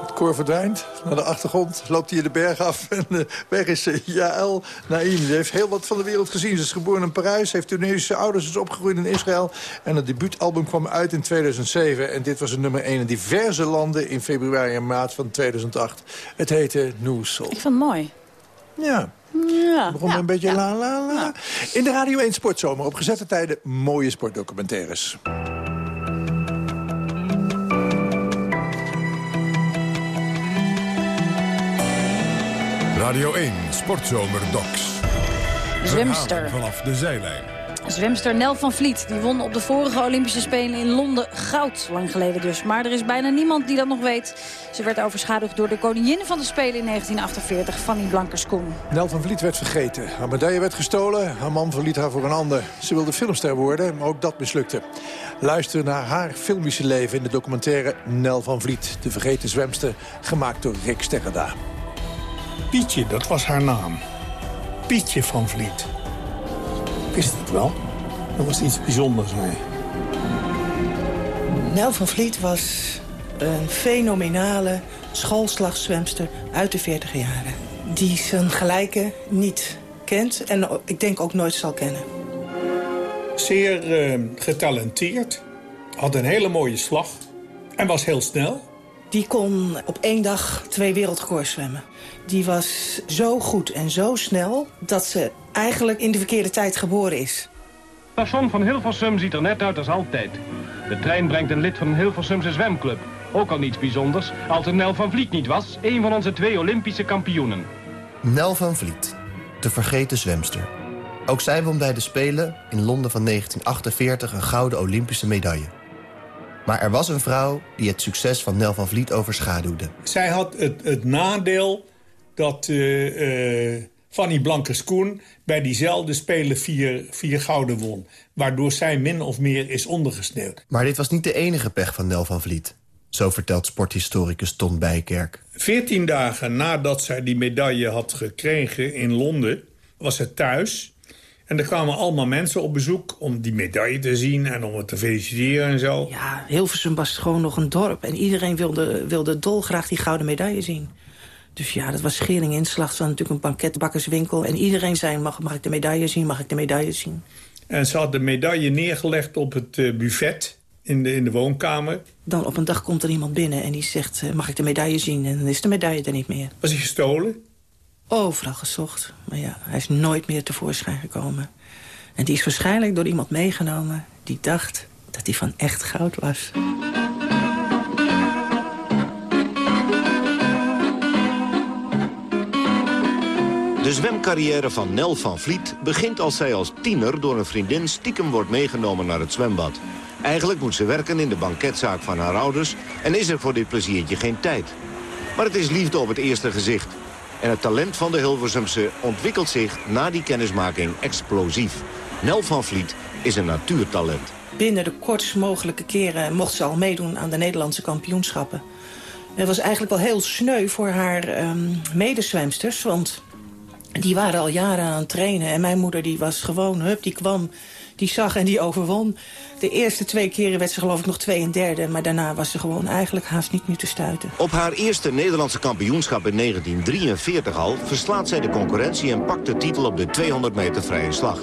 Het koor verdwijnt naar de achtergrond, loopt hier de berg af... en uh, weg is uh, Jaël Naïm. Die heeft heel wat van de wereld gezien. Ze is geboren in Parijs, heeft Tunesische ouders, is opgegroeid in Israël... en het debuutalbum kwam uit in 2007. En dit was een nummer 1 in diverse landen in februari en maart van 2008. Het heette New Soul. Ik vind het mooi. Ja. Ja. Begon ja, een beetje ja. la la la. In de Radio 1 Sportzomer op gezette tijden mooie sportdocumentaires. Radio 1 Sportzomer Docs. Zwemster. Vanaf de zijlijn. Zwemster Nel van Vliet die won op de vorige Olympische Spelen in Londen goud. Lang geleden dus. Maar er is bijna niemand die dat nog weet. Ze werd overschaduwd door de koningin van de Spelen in 1948, Fanny Blankers-Koen. Nel van Vliet werd vergeten. Haar medaille werd gestolen. Haar man verliet haar voor een ander. Ze wilde filmster worden, maar ook dat mislukte. Luister naar haar filmische leven in de documentaire Nel van Vliet. De vergeten zwemster, gemaakt door Rick Steggerda. Pietje, dat was haar naam. Pietje van Vliet. Ik wist het wel. Dat was iets bijzonders mee. Nel van Vliet was een fenomenale schoolslagzwemster uit de 40 jaren. Die zijn gelijke niet kent en ik denk ook nooit zal kennen. Zeer eh, getalenteerd. Had een hele mooie slag. En was heel snel. Die kon op één dag twee wereldrecords zwemmen. Die was zo goed en zo snel dat ze eigenlijk in de verkeerde tijd geboren is. Het station van Hilversum ziet er net uit als altijd. De trein brengt een lid van Hilversumse zwemclub. Ook al niets bijzonders, als het Nel van Vliet niet was, een van onze twee Olympische kampioenen. Nel van Vliet, de vergeten zwemster. Ook zij won bij de Spelen in Londen van 1948 een gouden Olympische medaille. Maar er was een vrouw die het succes van Nel van Vliet overschaduwde. Zij had het, het nadeel dat eh, eh, Fanny Blankers-Koen... bij diezelfde Spelen vier, vier gouden won. Waardoor zij min of meer is ondergesneeuwd. Maar dit was niet de enige pech van Nel van Vliet. Zo vertelt sporthistoricus Ton Bijkerk. Veertien dagen nadat zij die medaille had gekregen in Londen... was ze thuis. En er kwamen allemaal mensen op bezoek om die medaille te zien... en om het te feliciteren en zo. Ja, Hilversum was gewoon nog een dorp. En iedereen wilde, wilde dolgraag die gouden medaille zien. Dus ja, dat was schering inslag. Was natuurlijk een banketbakkerswinkel. En iedereen zei, mag, mag ik de medaille zien? Mag ik de medaille zien? En ze had de medaille neergelegd op het uh, buffet in de, in de woonkamer. Dan op een dag komt er iemand binnen en die zegt, uh, mag ik de medaille zien? En dan is de medaille er niet meer. Was hij gestolen? Overal gezocht. Maar ja, hij is nooit meer tevoorschijn gekomen. En die is waarschijnlijk door iemand meegenomen die dacht dat hij van echt goud was. De zwemcarrière van Nel van Vliet begint als zij als tiener door een vriendin stiekem wordt meegenomen naar het zwembad. Eigenlijk moet ze werken in de banketzaak van haar ouders en is er voor dit pleziertje geen tijd. Maar het is liefde op het eerste gezicht. En het talent van de Hilversumse ontwikkelt zich na die kennismaking explosief. Nel van Vliet is een natuurtalent. Binnen de kortst mogelijke keren mocht ze al meedoen aan de Nederlandse kampioenschappen. Het was eigenlijk wel heel sneu voor haar um, medezwemsters, want die waren al jaren aan het trainen. En mijn moeder die was gewoon, hup, die kwam, die zag en die overwon. De eerste twee keren werd ze geloof ik nog twee en derde. Maar daarna was ze gewoon eigenlijk haast niet meer te stuiten. Op haar eerste Nederlandse kampioenschap in 1943 al... verslaat zij de concurrentie en pakt de titel op de 200 meter vrije slag.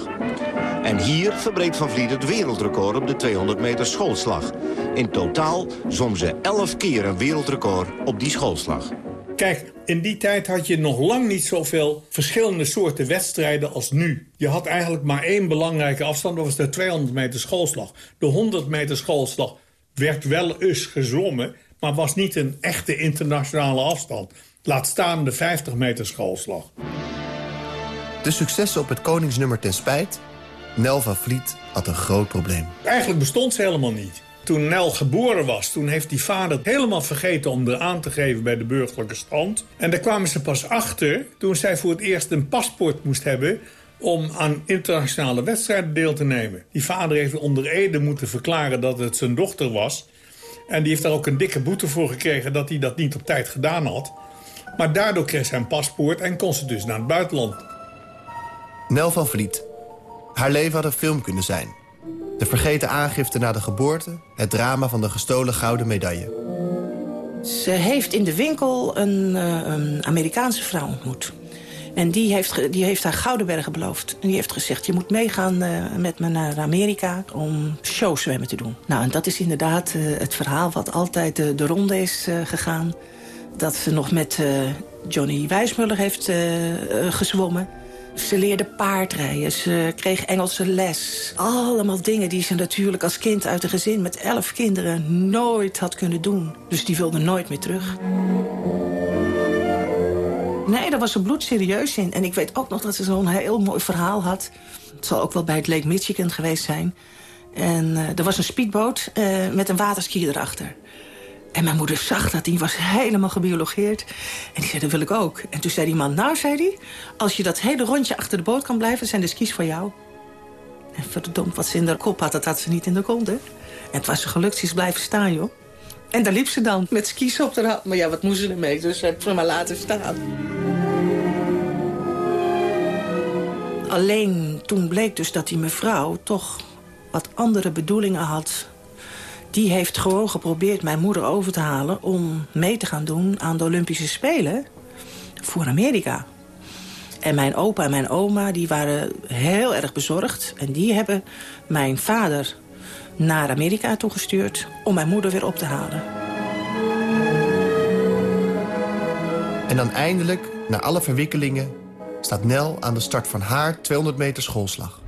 En hier verbreekt Van Vliet het wereldrecord op de 200 meter schoolslag. In totaal zwom ze 11 keer een wereldrecord op die schoolslag. Kijk, in die tijd had je nog lang niet zoveel verschillende soorten wedstrijden als nu. Je had eigenlijk maar één belangrijke afstand, dat was de 200 meter schoolslag. De 100 meter schoolslag werd wel eens gezwommen, maar was niet een echte internationale afstand. Laat staan de 50 meter schoolslag. De successen op het koningsnummer ten spijt... Nel van Vliet had een groot probleem. Eigenlijk bestond ze helemaal niet. Toen Nel geboren was, toen heeft die vader helemaal vergeten om er aan te geven bij de burgerlijke stand. En daar kwamen ze pas achter toen zij voor het eerst een paspoort moest hebben om aan internationale wedstrijden deel te nemen. Die vader heeft onder Ede moeten verklaren dat het zijn dochter was. En die heeft daar ook een dikke boete voor gekregen dat hij dat niet op tijd gedaan had. Maar daardoor kreeg zij een paspoort en kon ze dus naar het buitenland. Nel van Vliet. Haar leven had een film kunnen zijn. De vergeten aangifte na de geboorte, het drama van de gestolen gouden medaille. Ze heeft in de winkel een, eh, een Amerikaanse vrouw ontmoet. En die heeft, die heeft haar Goudenbergen beloofd. En die heeft gezegd, je moet meegaan eh, met me naar Amerika om showzwemmen te doen. Nou, en dat is inderdaad eh, het verhaal wat altijd de, de ronde is gegaan. Dat ze nog met Johnny Wijsmuller heeft gezwommen. Ze leerde paardrijden, ze kreeg Engelse les. Allemaal dingen die ze natuurlijk als kind uit een gezin met elf kinderen nooit had kunnen doen. Dus die wilde nooit meer terug. Nee, daar was ze bloedserieus in. En ik weet ook nog dat ze zo'n heel mooi verhaal had. Het zal ook wel bij het Lake Michigan geweest zijn. En eh, er was een speedboot eh, met een waterski erachter. En mijn moeder zag dat, die was helemaal gebiologeerd. En die zei, dat wil ik ook. En toen zei die man, nou, zei hij... als je dat hele rondje achter de boot kan blijven, zijn de skis voor jou. En verdomd, wat ze in de kop had, dat had ze niet in de kont, hè. En het was ze gelukt, ze is blijven staan, joh. En daar liep ze dan, met skis op de hand. Maar ja, wat moest ze ermee? Dus ze heeft ze maar laten staan. Alleen toen bleek dus dat die mevrouw toch wat andere bedoelingen had. Die heeft gewoon geprobeerd mijn moeder over te halen... om mee te gaan doen aan de Olympische Spelen voor Amerika. En mijn opa en mijn oma die waren heel erg bezorgd. En die hebben mijn vader naar Amerika toegestuurd... om mijn moeder weer op te halen. En dan eindelijk, na alle verwikkelingen... staat Nel aan de start van haar 200 meter schoolslag.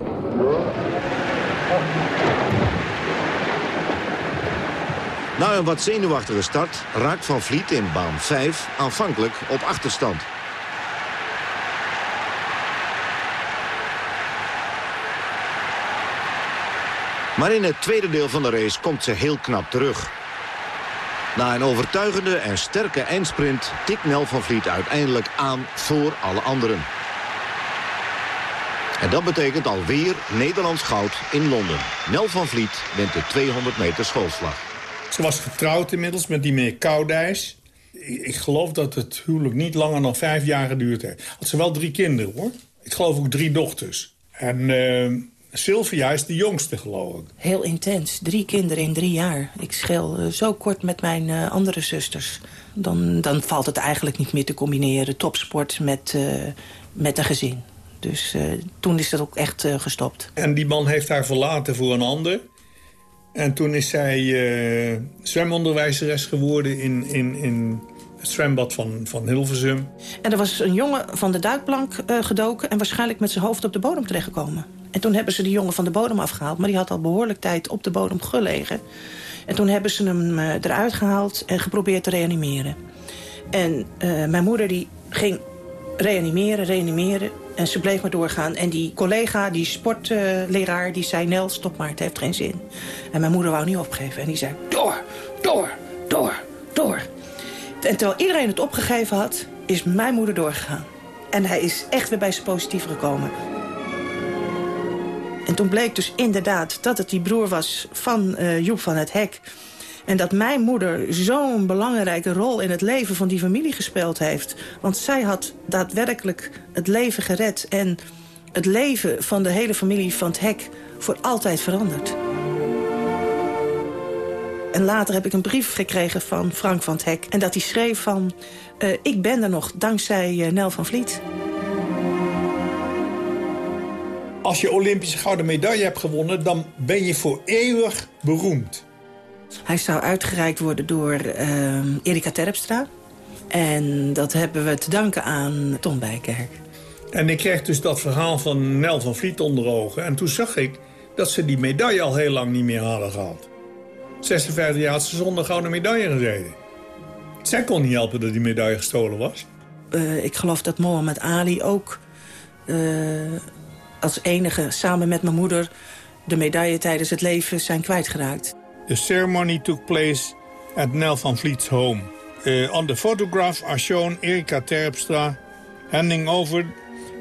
Na een wat zenuwachtige start raakt Van Vliet in baan 5 aanvankelijk op achterstand. Maar in het tweede deel van de race komt ze heel knap terug. Na een overtuigende en sterke eindsprint tikt Nel van Vliet uiteindelijk aan voor alle anderen. En dat betekent alweer Nederlands goud in Londen. Nel van Vliet wint de 200 meter schoolslag. Ze was getrouwd inmiddels met die meneer Koudijs. Ik, ik geloof dat het huwelijk niet langer dan vijf jaar geduurd heeft. Had ze wel drie kinderen, hoor. Ik geloof ook drie dochters. En eh, Sylvia is de jongste, geloof ik. Heel intens. Drie kinderen in drie jaar. Ik scheel eh, zo kort met mijn eh, andere zusters. Dan, dan valt het eigenlijk niet meer te combineren. Topsport met, met een gezin. Dus toen is dat ook echt gestopt. En die man heeft haar verlaten voor een ander. En toen is zij eh, zwemonderwijzeres geworden in, in, in het zwembad van, van Hilversum. En er was een jongen van de duikplank eh, gedoken... en waarschijnlijk met zijn hoofd op de bodem terechtgekomen. En toen hebben ze die jongen van de bodem afgehaald... maar die had al behoorlijk tijd op de bodem gelegen. En toen hebben ze hem eh, eruit gehaald en geprobeerd te reanimeren. En mijn moeder die ging reanimeren, reanimeren... en ze bleef maar doorgaan. En die collega, die sportleraar, die zei... Nel, stop maar, het heeft geen zin. En mijn moeder wou niet opgeven. En die zei, door, door, door, door. En terwijl iedereen het opgegeven had, is mijn moeder doorgegaan. En hij is echt weer bij zijn positief gekomen. En toen bleek dus inderdaad dat het die broer was van eh, Joep van het Hek. En dat mijn moeder zo'n belangrijke rol in het leven van die familie gespeeld heeft. Want zij had daadwerkelijk het leven gered. En het leven van de hele familie van het Hek voor altijd veranderd. En later heb ik een brief gekregen van Frank van het Hek. En dat hij schreef van... eh, ik ben er nog dankzij eh, Nel van Vliet. Als je Olympische gouden medaille hebt gewonnen... dan ben je voor eeuwig beroemd. Hij zou uitgereikt worden door eh, Erika Terpstra. En dat hebben we te danken aan Tom Bijkerk. En ik kreeg dus dat verhaal van Nel van Vliet onder ogen. En toen zag ik dat ze die medaille al heel lang niet meer hadden gehad. 56 jaar had ze zonder gouden medaille gereden. Zij kon niet helpen dat die medaille gestolen was. Eh, ik geloof dat Mohammed Ali ook eh, als enige samen met mijn moeder... de medaille tijdens het leven zijn kwijtgeraakt. The ceremony took place at Nel van Vliet's home. Uh, on the photograph are shown Erika Terpstra handing over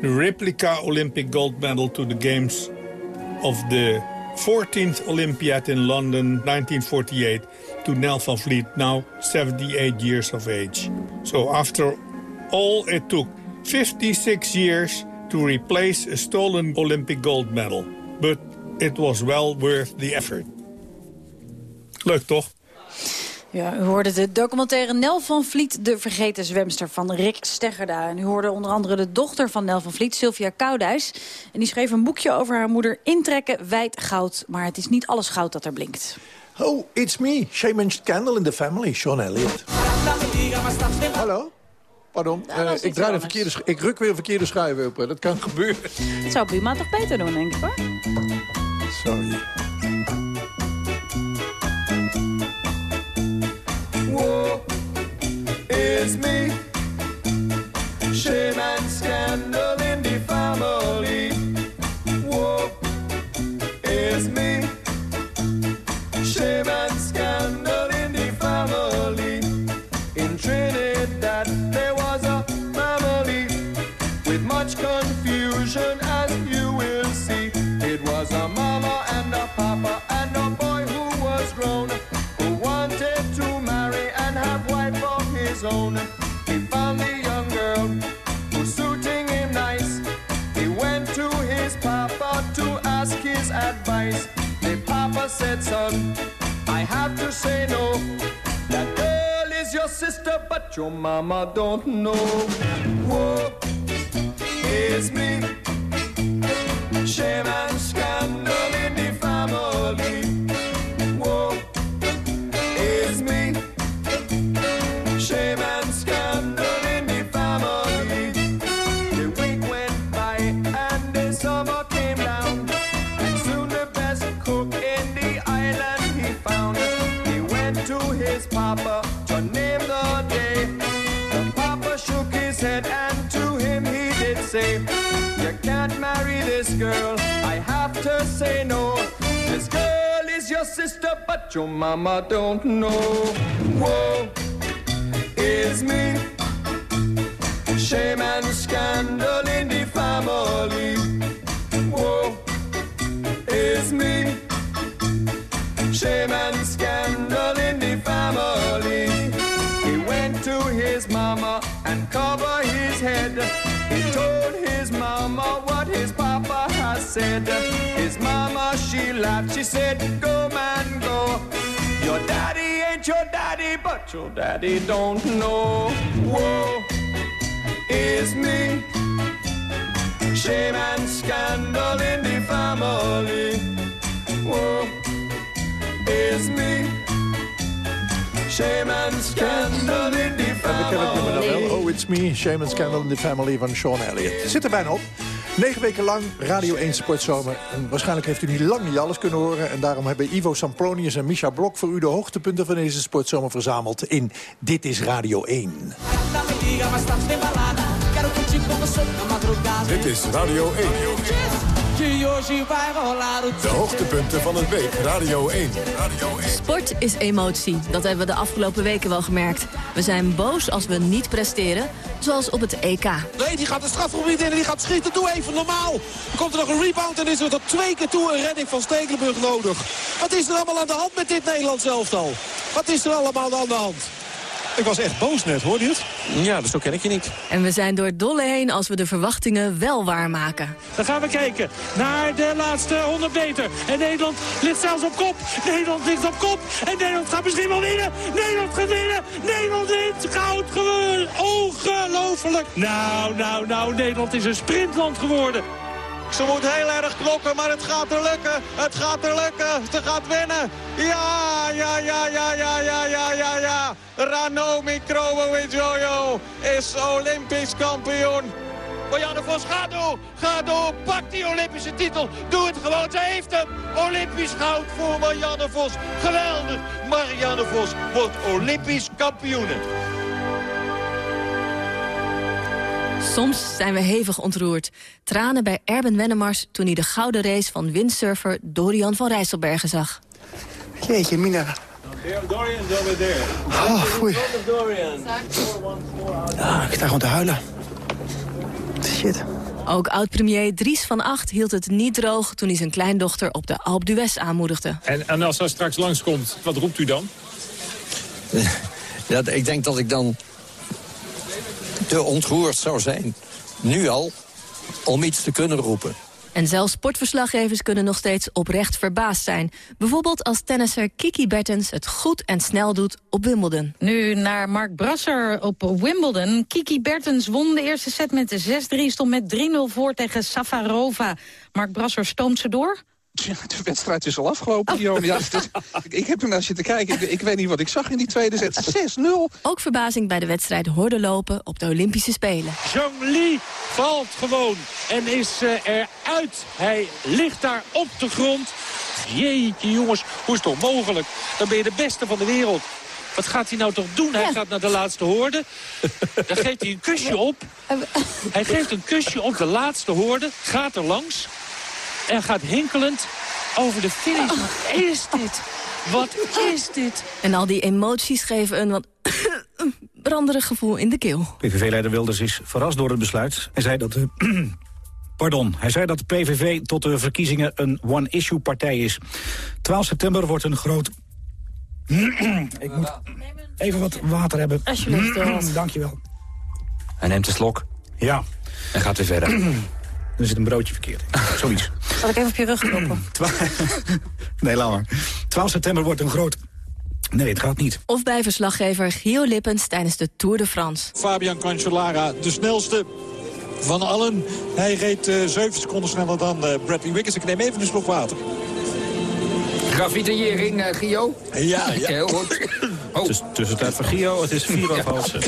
the replica Olympic gold medal to the Games of the 14th Olympiad in London 1948 to Nel van Vliet, now 78 years of age. So after all it took 56 years to replace a stolen Olympic gold medal. But it was well worth the effort. Leuk, toch? Ja, u hoorde de documentaire Nel van Vliet, de vergeten zwemster van Rick Steggerda. En u hoorde onder andere de dochter van Nel van Vliet, Sylvia Koudijs. En die schreef een boekje over haar moeder Intrekken, wijd goud. Maar het is niet alles goud dat er blinkt. Oh, it's me, Shaman Candle in the family, Sean Elliott. Hallo? Pardon, eh, ik, draai de verkeerde, ik ruk weer een verkeerde schuif open. Dat kan gebeuren. Dat zou Buma toch beter doen, denk ik hoor. Sorry. It's me. Your mama don't know. Whoa, it's me. Your mama don't know. It's me. Shame and scandal in the family. It's me. Shame and scandal in the family. He went to his mama and covered his head. Said. His mama, she laughed. She said, Go, man, go. Your daddy ain't your daddy, but your daddy don't know. Whoa, is me. Shame and scandal in the family. Whoa, is me. Shame and scandal in the We kennen het nummer dan wel. family. Oh, it's me, Shame and Scandal in the Family van Sean Elliott. Zit er bijna op. Negen weken lang Radio 1 Sportzomer. En waarschijnlijk heeft u niet lang niet alles kunnen horen. En daarom hebben Ivo Sampronius en Misha Blok... voor u de hoogtepunten van deze sportzomer verzameld in Dit is Radio 1. Dit is Radio 1. De hoogtepunten van het week. Radio 1. Radio 1. Sport is emotie. Dat hebben we de afgelopen weken wel gemerkt. We zijn boos als we niet presteren, zoals op het EK. Nee, die gaat de strafgebied in en die gaat schieten. Doe even normaal. Dan komt er nog een rebound en is er tot twee keer toe een redding van Stekelenburg nodig. Wat is er allemaal aan de hand met dit Nederlands elftal? Wat is er allemaal aan de hand? Ik was echt boos net, hoor je het? Ja, dus zo ken ik je niet. En we zijn door het dolle heen als we de verwachtingen wel waarmaken. Dan gaan we kijken naar de laatste 100 meter. En Nederland ligt zelfs op kop. Nederland ligt op kop. En Nederland gaat misschien wel winnen. Nederland gaat winnen. Nederland heeft goud gewonnen. Ongelooflijk. Nou, nou, nou. Nederland is een sprintland geworden. Ze moet heel erg klokken, maar het gaat er lukken. Het gaat er lukken. Ze gaat winnen. Ja, ja, ja, ja, ja, ja, ja, ja, ja. Ranomi Kromowidjojo is Olympisch kampioen. Marianne Vos, ga door, ga door, pak die Olympische titel. Doe het gewoon, ze heeft hem. Olympisch goud voor Marianne Vos. Geweldig, Marianne Vos wordt Olympisch kampioene. Soms zijn we hevig ontroerd. Tranen bij Erben Wennemars toen hij de gouden race van windsurfer Dorian van Rijsselbergen zag. Jeetje, Mina. Dorian's over there. Oh, foei. Ah, ik sta gewoon te huilen. Shit. Ook oud-premier Dries van Acht hield het niet droog... toen hij zijn kleindochter op de Alpe d'Huez aanmoedigde. En, en als hij straks langskomt, wat roept u dan? Ja, ik denk dat ik dan te ontroerd zou zijn, nu al, om iets te kunnen roepen. En zelfs sportverslaggevers kunnen nog steeds oprecht verbaasd zijn. Bijvoorbeeld als tennisser Kiki Bertens het goed en snel doet op Wimbledon. Nu naar Mark Brasser op Wimbledon. Kiki Bertens won de eerste set met 6-3, stond met 3-0 voor tegen Safarova. Mark Brasser stoomt ze door? Ja, de wedstrijd is al afgelopen, Guillaume. Ja, ik, heb er naar zitten kijken. Ik, ik weet niet wat ik zag in die tweede set. 6-0. Ook verbazing bij de wedstrijd horde lopen op de Olympische Spelen. Zhang Li valt gewoon en is eh, eruit. Hij ligt daar op de grond. Jeetje jongens, hoe is het toch mogelijk? Dan ben je de beste van de wereld. Wat gaat hij nou toch doen? Hij gaat naar de laatste hoorde. Dan geeft hij een kusje op. Hij geeft een kusje op de laatste hoorde. Gaat er langs. En gaat hinkelend over de finish. Wat is dit? Wat is dit? En al die emoties geven een wat branderig gevoel in de keel. PVV-leider Wilders is verrast door het besluit. Hij zei dat de... Pardon, hij zei dat de PVV tot de verkiezingen een one-issue-partij is. 12 september wordt een groot... Ik moet even wat water hebben. Alsjeblieft. Dankjewel. Hij neemt een slok Ja, en gaat weer verder. Er zit een broodje verkeerd in. Zoiets. Zal ik even op je rug kloppen? Nee, laat maar. 12 september wordt een groot... Nee, het gaat niet. Of bij verslaggever Gio Lippens tijdens de Tour de France. Fabian Cancellara, de snelste van allen. Hij reed eh 7 seconden sneller dan eh, Bradley Wiggins. Ik neem even een slok water. Gravitering, eh, Gio? Ja, ja. Heel goed. Het is tussentijd voor Gio, het is vier over half zes.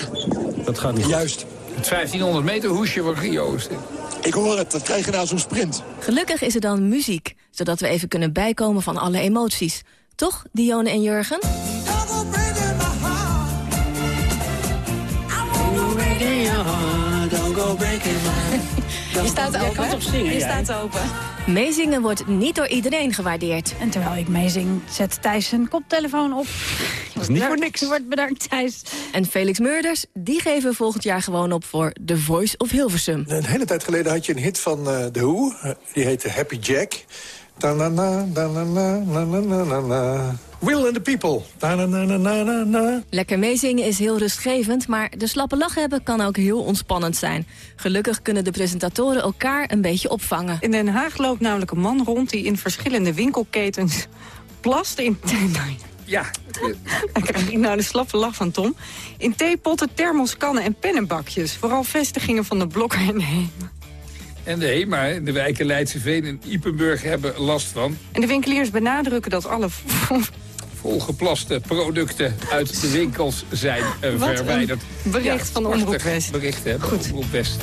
Dat gaat niet goed. Juist. Het 1500 meter hoesje van Gio is dit. Ik hoor het, dat krijg je nou zo'n sprint. Gelukkig is er dan muziek, zodat we even kunnen bijkomen van alle emoties. Toch, Dione en Jurgen? Je staat open. Je staat open. Meezingen wordt niet door iedereen gewaardeerd. En terwijl ik meezing, zet Thijs zijn koptelefoon op. Dat is niet voor niks. Je wordt bedankt, Thijs. En Felix Murders, die geven volgend jaar gewoon op voor The Voice of Hilversum. Een hele tijd geleden had je een hit van eh The Who. Eh, die heette Happy Jack. Da-na-na, da-na-na, na-na-na-na-na. Will and the People. Da-na-na-na-na-na. Lekker meezingen is heel rustgevend, maar de slappe lach hebben kan ook heel ontspannend zijn. Gelukkig kunnen de presentatoren elkaar een beetje opvangen. In Den Haag loopt namelijk een man rond die in verschillende winkelketens plast in... Ja. Daar krijg ik nou de slappe lach van Tom. In theepotten, thermoskannen en pennenbakjes. Vooral vestigingen van de Blokker en de Heem. En de HEMA, in de wijken Leidseveen en Ipenburg hebben last van. En de winkeliers benadrukken dat alle... Volgeplaste producten uit de winkels zijn eh, Wat een verwijderd. bericht van Omroep West. Bericht, hè, Goed. Omroep West.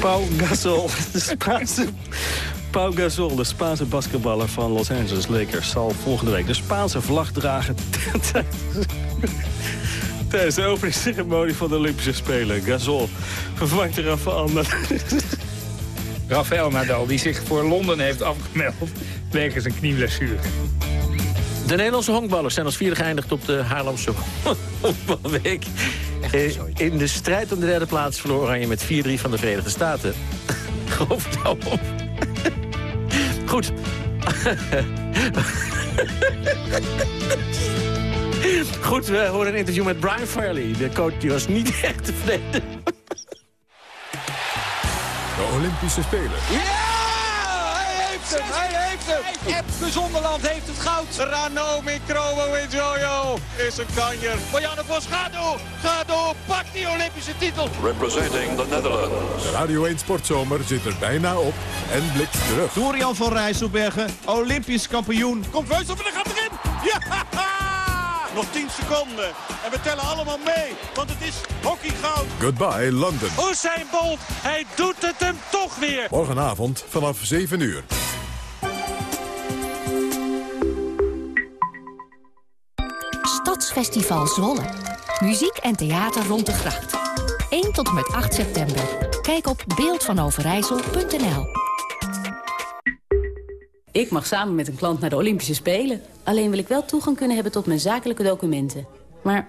Pau Gasol, de Spaanse... Pau Gasol, de Spaanse basketballer van Los Angeles Lakers... zal volgende week de Spaanse vlag dragen... tijdens de openingsceremonie van de Olympische Spelen. Gasol vervangt er Rafael Nadal. Rafael Nadal, die zich voor Londen heeft afgemeld... wegens een knieblessure. De Nederlandse honkballers zijn als vierde geëindigd op de Haarlemse honkbalweek. Eh, In de strijd om de derde plaats verloor Oranje met 4-3 van de Verenigde Staten. Geloof het nou op. Goed. Goed, we horen een interview met Brian Farley. De coach die was niet echt tevreden. De Olympische Spelen. Hij heeft hem, hij heeft hem. Epke Zonderland heeft het goud. Rano Mikrowo in Jojo is een kanjer. Marianne Vos, ga door, ga door. Pak die Olympische titel. Representing the Netherlands. De Radio 1 Sportzomer zit er bijna op en blikt terug. Dorian van Rijsselbergen, Olympisch kampioen. Komt Veusel en gaat erin. Ja! Nog 10 seconden. En we tellen allemaal mee, want het is hockeygoud. Goodbye London. Usain Bolt, hij doet het hem toch weer. Morgenavond vanaf 7 uur. Stadsfestival Zwolle. Muziek en theater rond de gracht. 1 tot en met 8 september. Kijk op beeldvanoverijssel.nl Ik mag samen met een klant naar de Olympische Spelen. Alleen wil ik wel toegang kunnen hebben tot mijn zakelijke documenten. Maar